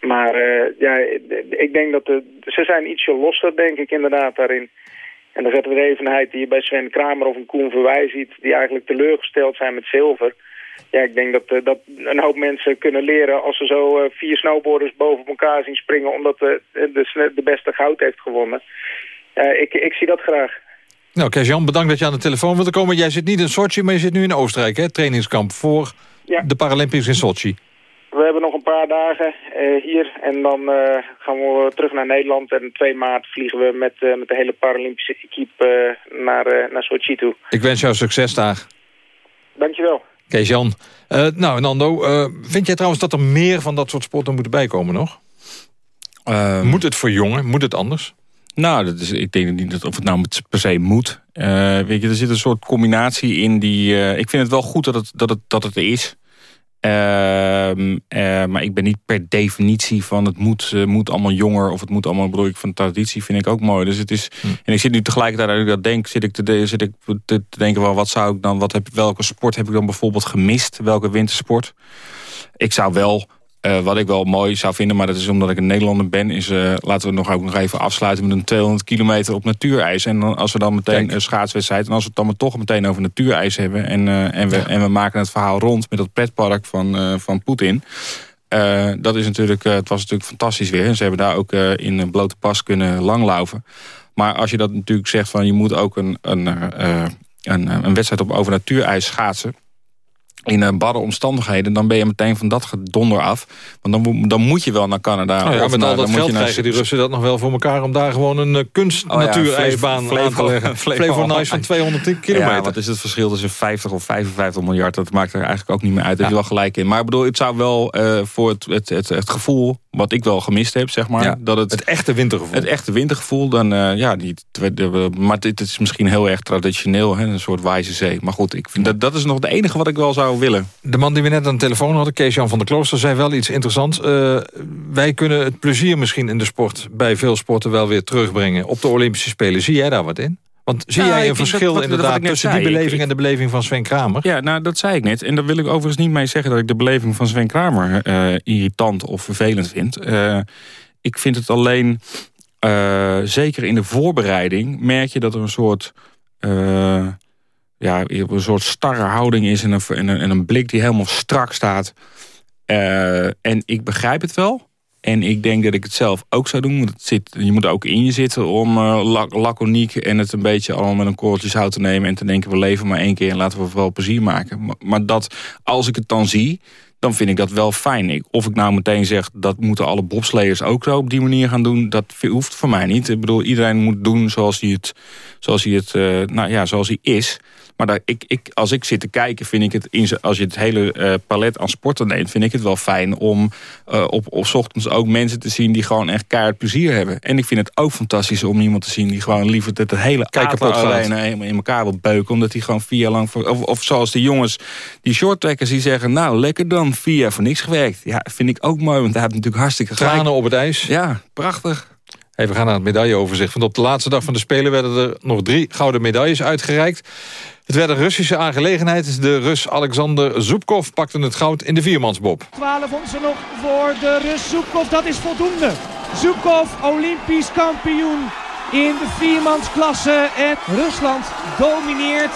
Maar eh, ja, ik denk dat ze zijn ietsje losser, denk ik inderdaad daarin. En de gedrevenheid die je bij Sven Kramer of een Koen Verwij ziet... die eigenlijk teleurgesteld zijn met zilver... Ja, ik denk dat, eh, dat een hoop mensen kunnen leren als ze zo eh, vier snowboarders boven op elkaar zien springen... omdat eh, de, de beste goud heeft gewonnen. Ik, ik zie dat graag. Nou, Kees-Jan, bedankt dat je aan de telefoon wilde komen. Jij zit niet in Sochi, maar je zit nu in Oostenrijk, hè? Trainingskamp voor Ja. de Paralympics in Sochi. We hebben nog een paar dagen hier en dan gaan we terug naar Nederland. En 2 maart vliegen we met, met de hele Paralympische equipe naar, naar Sochi toe. Ik wens jou succes daar. Dankjewel. Kees-Jan. Eh, nou, Nando, eh, vind jij trouwens dat er meer van dat soort sporten moeten bijkomen nog? moet het voor jongen? Moet het anders? Nou, dat is, ik denk niet dat of het nou met- per se moet. Eh, weet je, er zit een soort combinatie in die... ik vind het wel goed dat het, dat het, dat het er is. Ehm, eh, maar ik ben niet per definitie van het moet, eh, moet allemaal jonger of het moet allemaal, bedoel ik, van traditie vind ik ook mooi. Dus het is, en ik zit nu tegelijkertijd, als ik dat denk, zit ik te, zit ik te, te denken, wel, wat zou ik dan, wat heb, welke sport heb ik dan bijvoorbeeld gemist? Welke wintersport? Ik zou wel, eh, wat ik wel mooi zou vinden, maar dat is omdat ik een Nederlander ben, is eh, laten we nog ook nog even afsluiten met een 200 kilometer op natuurijs. En dan, als we dan meteen een schaatswedstrijd, en als we het dan maar toch meteen over natuurijs hebben, en, eh, en, we, en we maken het verhaal rond met dat pretpark van, van Poetin. Dat is natuurlijk, het was natuurlijk fantastisch weer. En ze hebben daar ook in een blote pas kunnen langlaufen. Maar als je dat natuurlijk zegt van je moet ook een, een, een, een wedstrijd op over natuurijs schaatsen in uh, barre omstandigheden, dan ben je meteen van dat gedonder af. Want dan, moet- dan moet je wel naar Canada. Nou ja, of met naar- al dat geld krijgen die Russen dat nog wel voor elkaar... om daar gewoon een uh, Oh ja, aan te leggen. Flevo- Flevo Nice van 210 kilometer. Ja, wat is het verschil tussen 50 of 55 miljard? Dat maakt er eigenlijk ook niet meer uit. Daar heb je wel gelijk in. Maar ik bedoel, het zou wel eh, voor het, het, het, het gevoel... wat ik wel gemist heb, zeg maar. Ja, dat het, het echte wintergevoel. Het echte wintergevoel. Dan, eh, ja, die, maar dit is misschien heel erg traditioneel. Hè, een soort wijze zee. Maar goed, ik vind dat, dat is nog het enige wat ik wel zou willen. De man die we net aan de telefoon hadden, Kees-Jan van der Klooster... zei wel iets interessants. Eh, wij kunnen het plezier misschien in de sport... bij veel sporten wel weer terugbrengen op de Olympische Spelen. Zie jij daar wat in? Want zie Nou, jij een dat- verschil inderdaad tussen zei. die beleving Ik- en de beleving van Sven Kramer? Ja, nou, dat zei ik net. En daar wil ik overigens niet mee zeggen... dat ik de beleving van Sven Kramer eh, irritant of vervelend vind. Eh, ik vind het alleen... eh, zeker in de voorbereiding merk je dat er een soort... ja, een soort starre houding is en een, en een, en een blik die helemaal strak staat. En ik begrijp het wel. En ik denk dat ik het zelf ook zou doen. Want het zit, je moet er ook in je zitten om la- laconiek en het een beetje allemaal met een korreltje zout te nemen. En te denken, we leven maar één keer en laten we vooral plezier maken. Maar, maar dat, als ik het dan zie, dan vind ik dat wel fijn. Ik, of ik nou meteen zeg, dat moeten alle bobslayers ook zo op die manier gaan doen. Dat hoeft voor mij niet. Ik bedoel, iedereen moet doen zoals hij het, zoals hij het, eh, nou ja, zoals hij is. Maar daar, ik, ik, als ik zit te kijken, vind ik het, in, als je het hele uh, palet aan sporten neemt... vind ik het wel fijn om uh, op, op ochtends ook mensen te zien... die gewoon echt keihard plezier hebben. En ik vind het ook fantastisch om iemand te zien... die gewoon liever het, het hele arena helemaal in elkaar wil beuken... omdat hij gewoon vier jaar lang... Voor, of, of zoals de jongens, die shorttrackers, die zeggen... nou, lekker dan, vier jaar voor niks gewerkt. Ja, vind ik ook mooi, want hij heeft natuurlijk hartstikke Tranen op het ijs. Ja, prachtig. Hey, we gaan naar het medailleoverzicht. Want op de laatste dag van de Spelen werden er nog drie gouden medailles uitgereikt. Het werd een Russische aangelegenheid. De Rus Alexander Zubkov pakte het goud in de viermansbob. 12 ze nog voor de Rus Zubkov. Dat is voldoende. Zubkov, Olympisch kampioen in de viermansklasse. En Rusland domineert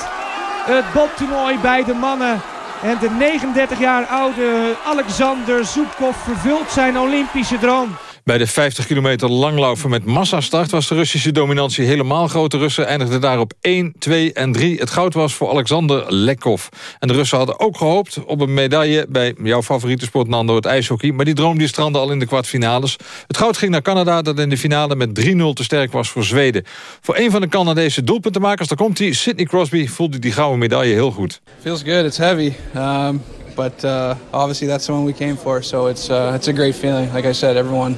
het bobtoernooi bij de mannen. En de 39 jaar oude Alexander Zubkov vervult zijn Olympische droom. Bij de 50 kilometer langlopen met massastart was de Russische dominantie helemaal grote Russen eindigden daar op 1, 2 en 3. Het goud was voor Alexander Lekov. En de Russen hadden ook gehoopt op een medaille bij jouw favoriete sport Nando, het ijshockey. Maar die droom die strandde al in de kwartfinales. Het goud ging naar Canada dat in de finale met 3-0 te sterk was voor Zweden. Voor een van de Canadese doelpuntenmakers, daar komt hij, Sidney Crosby, voelde die gouden medaille heel goed. Feels good, it's heavy. Um... but uh, obviously that's the one we came for. So it's uh, it's a great feeling. Like I said, everyone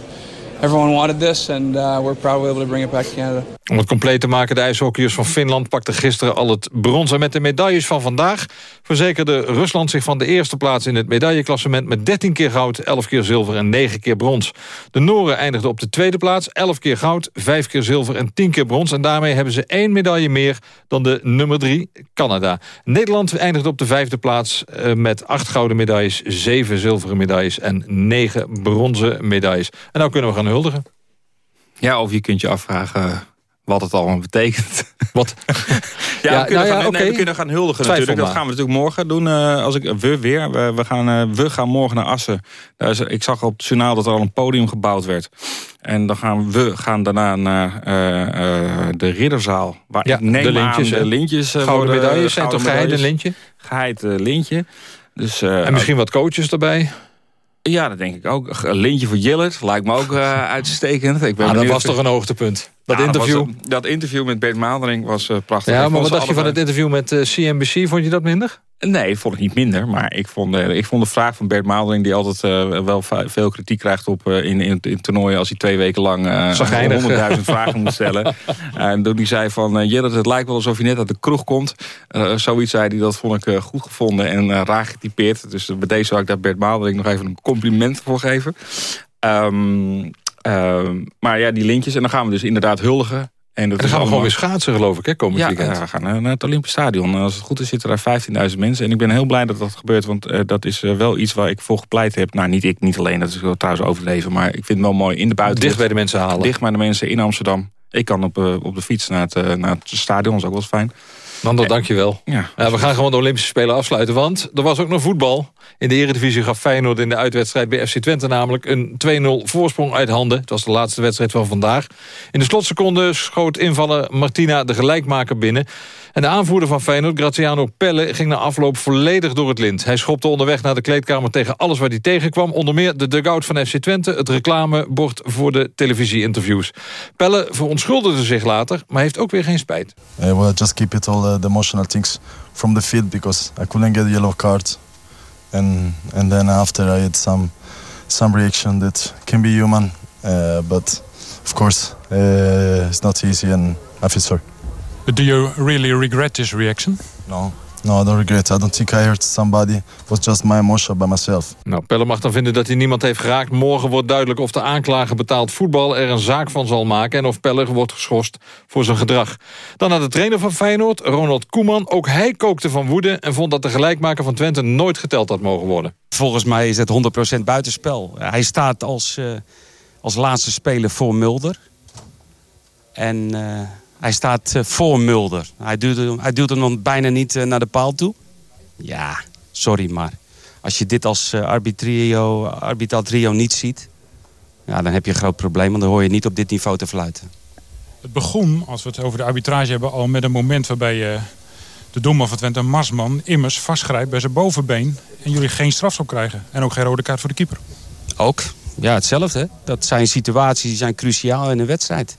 everyone wanted this and uh, we're proud able to bring it back to Canada. Om het compleet te maken, de ijshockeyers van Finland pakten gisteren al het brons. En met de medailles van vandaag verzekerde Rusland zich van de eerste plaats in het medailleklassement met 13 keer goud, 11 keer zilver en 9 keer brons. De Noren eindigden op de tweede plaats, 11 keer goud, 5 keer zilver en 10 keer brons. En daarmee hebben ze één medaille meer dan de nummer 3, Canada. Nederland eindigde op de vijfde plaats uh, met 8 gouden medailles, 7 zilveren medailles en 9 bronzen medailles. En nou kunnen we gaan huldigen. Ja, of je kunt je afvragen wat het allemaal betekent. Wat? ja, ja, we, kunnen nou gaan, nee, we kunnen gaan huldigen natuurlijk. Dat gaan we natuurlijk morgen doen. Uh, als ik, we weer. We, we gaan, uh, we gaan morgen naar Assen. Daar is, ik zag op het journaal dat er al een podium gebouwd werd. En dan gaan we gaan daarna naar uh, de Ridderzaal. Waar ja, ik neem de lintjes. Aan, de lintjes gouden worden, medailles zijn toch geheid een lintje? Geheid lintje. Dus, en misschien wat coaches erbij? Ja, dat denk ik ook. Een lintje voor Jillert lijkt me ook uh, uitstekend. Ik ben ah, dat was toch een hoogtepunt? Dat ja, interview? Dat, was, dat, interview met Bert Maaldering was uh, prachtig. Ja, maar wat dacht je van het interview met uh, CNBC? Vond je dat minder? Nee, vond ik niet minder. Maar ik vond, uh, ik vond de vraag van Bert Maaldering... die altijd wel veel kritiek krijgt op, in, in, in toernooien... als hij twee weken lang honderdduizend vragen moet stellen. en toen hij zei van... Jillet, het lijkt wel alsof je net uit de kroeg komt. zoiets zei hij, dat vond ik goed gevonden en raar getypeerd. Dus bij deze zou ik daar Bert Maaldering nog even een compliment voor geven. Um, uh, maar ja, die lintjes. En dan gaan we dus inderdaad huldigen. En, dat en dan gaan we gewoon weer schaatsen, geloof ik, hè, komend ja, weekend. Ja, we gaan naar het Olympisch Stadion. En als het goed is, zitten daar 15.000 mensen. En ik ben heel blij dat dat gebeurt, want uh, dat is uh, wel iets waar ik voor gepleit heb. Nou, niet ik, niet alleen, dat is wel trouwens overdreven. Maar ik vind het wel mooi in de buitenlucht. Dicht bij de mensen halen. Dicht bij de mensen in Amsterdam. Ik kan op, uh, op de fiets naar het, naar het stadion, dat is ook wel eens fijn. Nando, dankjewel. Ja. ja, we gaan gewoon de Olympische Spelen afsluiten. Want er was ook nog voetbal. In de Eredivisie gaf Feyenoord in de uitwedstrijd bij FC Twente... namelijk een 2-0 voorsprong uit handen. Het was de laatste wedstrijd van vandaag. In de slotseconde schoot invaller Martina de gelijkmaker binnen. En de aanvoerder van Feyenoord, Graziano Pelle... ging na afloop volledig door het lint. Hij schopte onderweg naar de kleedkamer tegen alles wat hij tegenkwam. Onder meer de dugout van FC Twente... het reclamebord voor de televisieinterviews. Pelle verontschuldigde zich later, maar heeft ook weer geen spijt. I will just keep it all the emotional things from the field... because I couldn't get yellow card. And, and then after I had some, some reaction that can be human. Uh, but of course, uh, it's not easy and I feel sorry. But do you really regret this reaction? No. No, I don't regret. I don't think I hurt somebody. It was just my emotion by myself. Nou, Pelle mag dan vinden dat hij niemand heeft geraakt. Morgen wordt duidelijk of de aanklager betaald voetbal er een zaak van zal maken... en of Pelle wordt geschorst voor zijn gedrag. Dan naar de trainer van Feyenoord, Ronald Koeman. Ook hij kookte van woede en vond dat de gelijkmaker van Twente nooit geteld had mogen worden. Volgens mij is het 100% buitenspel. Hij staat als, uh, als laatste speler voor Mulder. En... Uh... Hij staat uh, voor Mulder. Hij duwt, hij duwt hem nog bijna niet uh, naar de paal toe. Ja, sorry, maar als je dit als uh, arbitrio, trio niet ziet... Ja, dan heb je een groot probleem, want dan hoor je niet op dit niveau te fluiten. Het begon, als we het over de arbitrage hebben... al met een moment waarbij de doelman van Twente, Marsman... immers vastgrijpt bij zijn bovenbeen... en jullie geen strafschop krijgen. En ook geen rode kaart voor de keeper. Ook, ja, hetzelfde. Dat zijn situaties die zijn cruciaal in een wedstrijd.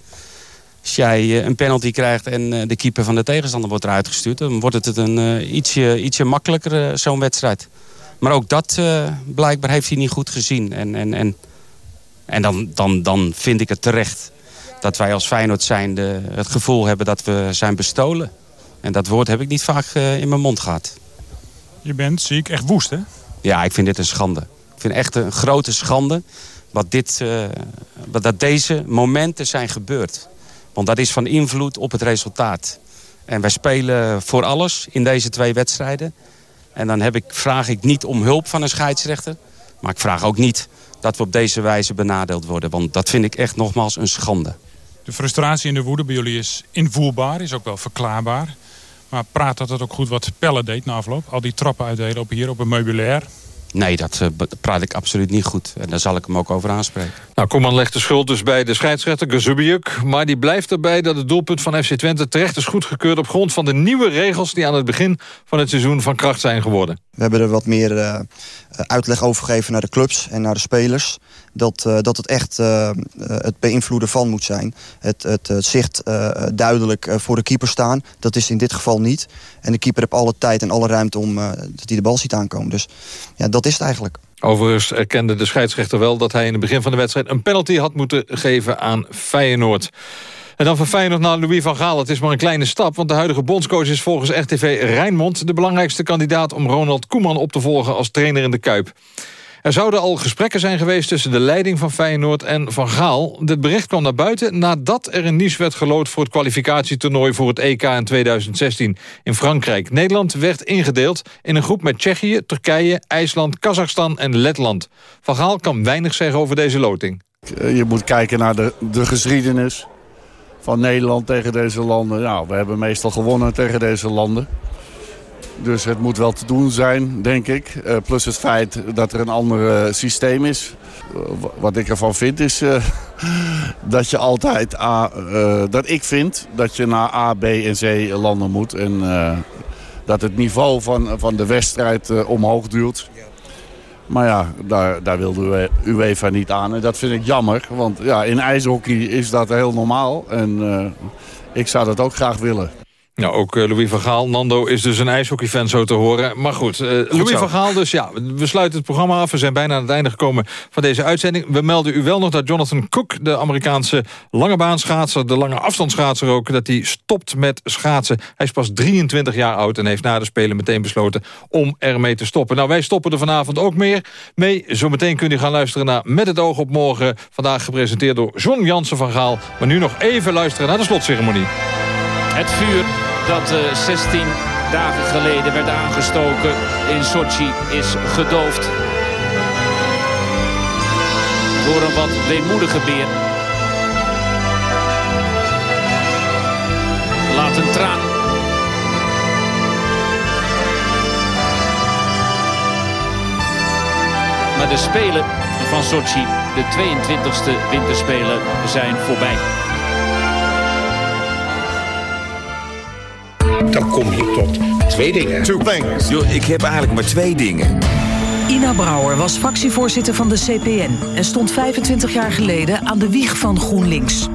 Als jij een penalty krijgt en de keeper van de tegenstander wordt eruit gestuurd... dan wordt het een ietsje, ietsje makkelijker, zo'n wedstrijd. Maar ook dat blijkbaar heeft hij niet goed gezien. En, en, en, en dan, dan, dan vind ik het terecht dat wij als Feyenoord zijn het gevoel hebben dat we zijn bestolen. En dat woord heb ik niet vaak in mijn mond gehad. Je bent, zie ik, echt woest, hè? Ja, ik vind dit een schande. Ik vind echt een grote schande wat, dit, uh, wat dat deze momenten zijn gebeurd. Want dat is van invloed op het resultaat. En wij spelen voor alles in deze twee wedstrijden. En dan heb ik, vraag ik niet om hulp van een scheidsrechter. Maar ik vraag ook niet dat we op deze wijze benadeeld worden. Want dat vind ik echt nogmaals een schande. De frustratie en de woede bij jullie is invoelbaar, is ook wel verklaarbaar. Maar praat dat het ook goed wat Pelle deed na afloop? Al die trappen uitdelen op hier op een meubilair. Nee, dat uh, praat ik absoluut niet goed. En daar zal ik hem ook over aanspreken. Nou, Koeman legt de schuld dus bij de scheidsrechter Gazubiuk. Maar die blijft erbij dat het doelpunt van FC Twente terecht is goedgekeurd... op grond van de nieuwe regels die aan het begin van het seizoen van kracht zijn geworden. We hebben er wat meer uh, uitleg over gegeven naar de clubs en naar de spelers. Dat, uh, dat het echt uh, het beïnvloeden van moet zijn. Het, het, het zicht duidelijk voor de keeper staan. Dat is in dit geval niet. En de keeper heeft alle tijd en alle ruimte om dat hij de bal ziet aankomen. Dus ja, dat is het eigenlijk. Overigens erkende de scheidsrechter wel dat hij in het begin van de wedstrijd... een penalty had moeten geven aan Feyenoord. En dan van Feyenoord naar Louis van Gaal. Het is maar een kleine stap, want de huidige bondscoach is volgens RTV Rijnmond... de belangrijkste kandidaat om Ronald Koeman op te volgen als trainer in de Kuip. Er zouden al gesprekken zijn geweest tussen de leiding van Feyenoord en Van Gaal. Dit bericht kwam naar buiten nadat er een Nice werd gelood... voor het kwalificatietoernooi voor het EK in 2016 in Frankrijk. Nederland werd ingedeeld in een groep met Tsjechië, Turkije, IJsland, Kazachstan en Letland. Van Gaal kan weinig zeggen over deze loting. Je moet kijken naar de, de geschiedenis van Nederland tegen deze landen. Nou, we hebben meestal gewonnen tegen deze landen. Dus het moet wel te doen zijn, denk ik. Uh, plus het feit dat er een ander uh, systeem is. Uh, wat ik ervan vind is dat je altijd... A, dat ik vind dat je naar A, B en C landen moet. En dat het niveau van, van de wedstrijd omhoog duurt. Maar ja, daar, daar wilde UEFA niet aan. En dat vind ik jammer. Want ja, in ijshockey is dat heel normaal. En ik zou dat ook graag willen. Nou, ook uh, Louis van Gaal. Nando is dus een ijshockeyfan zo te horen. Maar goed, uh, goed Louis zo. van Gaal dus. Ja, we sluiten het programma af. We zijn bijna aan het einde gekomen van deze uitzending. We melden u wel nog dat Jonathan Cook, de Amerikaanse lange baanschaatser... de lange afstandsschaatser ook, dat hij stopt met schaatsen. Hij is pas 23 jaar oud en heeft na de Spelen meteen besloten... om ermee te stoppen. Nou, wij stoppen er vanavond ook meer mee. Zometeen kunt u gaan luisteren naar Met het oog op morgen. Vandaag gepresenteerd door John Jansen van Gaal. Maar nu nog even luisteren naar de slotceremonie. Het vuur dat uh, 16 dagen geleden werd aangestoken in Sochi is gedoofd. Door een wat weemoedige beer. Laat een traan. Maar de Spelen van Sochi, de 22e winterspelen, zijn voorbij. Dan kom je tot twee dingen. Two things. Yo, ik heb eigenlijk maar twee dingen. Ina Brouwer was fractievoorzitter van de CPN... en stond 25 jaar geleden aan de wieg van GroenLinks.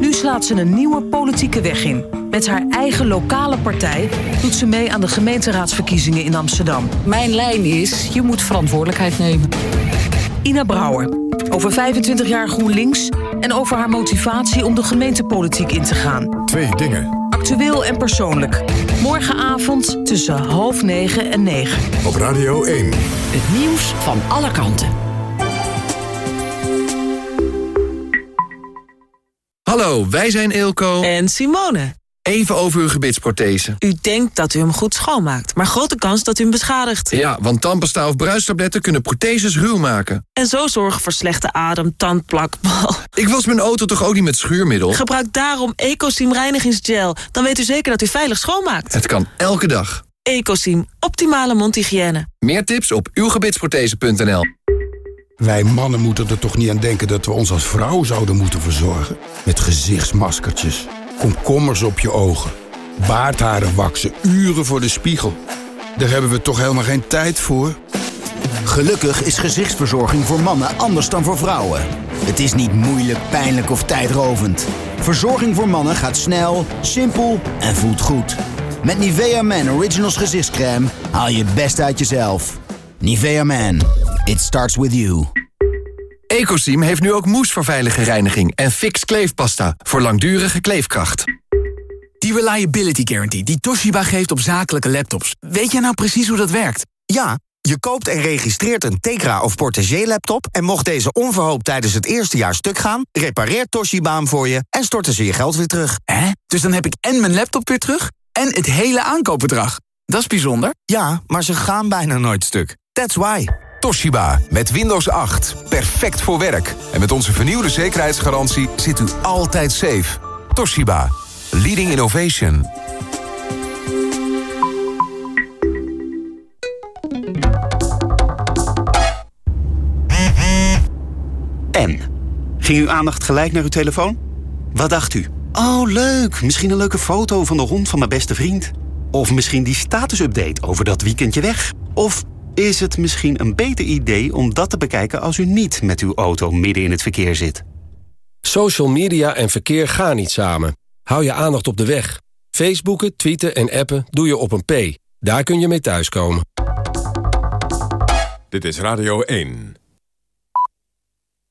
Nu slaat ze een nieuwe politieke weg in. Met haar eigen lokale partij doet ze mee aan de gemeenteraadsverkiezingen in Amsterdam. Mijn lijn is, je moet verantwoordelijkheid nemen. Ina Brouwer, over 25 jaar GroenLinks... en over haar motivatie om de gemeentepolitiek in te gaan. Twee dingen. Actueel en persoonlijk. Morgenavond tussen half negen en negen. Op Radio 1. Het nieuws van alle kanten. Hallo, wij zijn Eelco en Simone. Even over uw gebitsprothese. U denkt dat u hem goed schoonmaakt, maar grote kans dat u hem beschadigt. Ja, want tandpasta of bruistabletten kunnen protheses ruw maken. En zo zorgen voor slechte adem, tandplak, bal. Ik was mijn auto toch ook niet met schuurmiddel? Gebruik daarom Ecosim reinigingsgel. Dan weet u zeker dat u veilig schoonmaakt. Het kan elke dag. Ecosim, optimale mondhygiëne. Meer tips op uwgebitsprothese.nl Wij mannen moeten er toch niet aan denken dat we ons als vrouw zouden moeten verzorgen? Met gezichtsmaskertjes komkommers op je ogen, baardharen waksen, uren voor de spiegel. Daar hebben we toch helemaal geen tijd voor? Gelukkig is gezichtsverzorging voor mannen anders dan voor vrouwen. Het is niet moeilijk, pijnlijk of tijdrovend. Verzorging voor mannen gaat snel, simpel en voelt goed. Met Nivea Man Originals gezichtscreme haal je het best uit jezelf. Nivea Man, it starts with you. Ecosim heeft nu ook mousse voor veilige reiniging en fix kleefpasta voor langdurige kleefkracht. Die Reliability Guarantee die Toshiba geeft op zakelijke laptops. Weet jij nou precies hoe dat werkt? Ja, je koopt en registreert een Tegra of Portagee laptop... en mocht deze onverhoopt tijdens het eerste jaar stuk gaan... repareert Toshiba hem voor je en storten ze je geld weer terug. Hè? Dus dan heb ik en mijn laptop weer terug en het hele aankoopbedrag. Dat is bijzonder. Ja, maar ze gaan bijna nooit stuk. That's why. Toshiba, met Windows 8. Perfect voor werk. En met onze vernieuwde zekerheidsgarantie zit u altijd safe. Toshiba, leading innovation. En? Ging uw aandacht gelijk naar uw telefoon? Wat dacht u? Oh, leuk. Misschien een leuke foto van de hond van mijn beste vriend. Of misschien die statusupdate over dat weekendje weg. Of is het misschien een beter idee om dat te bekijken als u niet met uw auto midden in het verkeer zit? Social media en verkeer gaan niet samen. Hou je aandacht op de weg. Facebooken, tweeten en appen doe je op een P. Daar kun je mee thuiskomen. Dit is Radio 1.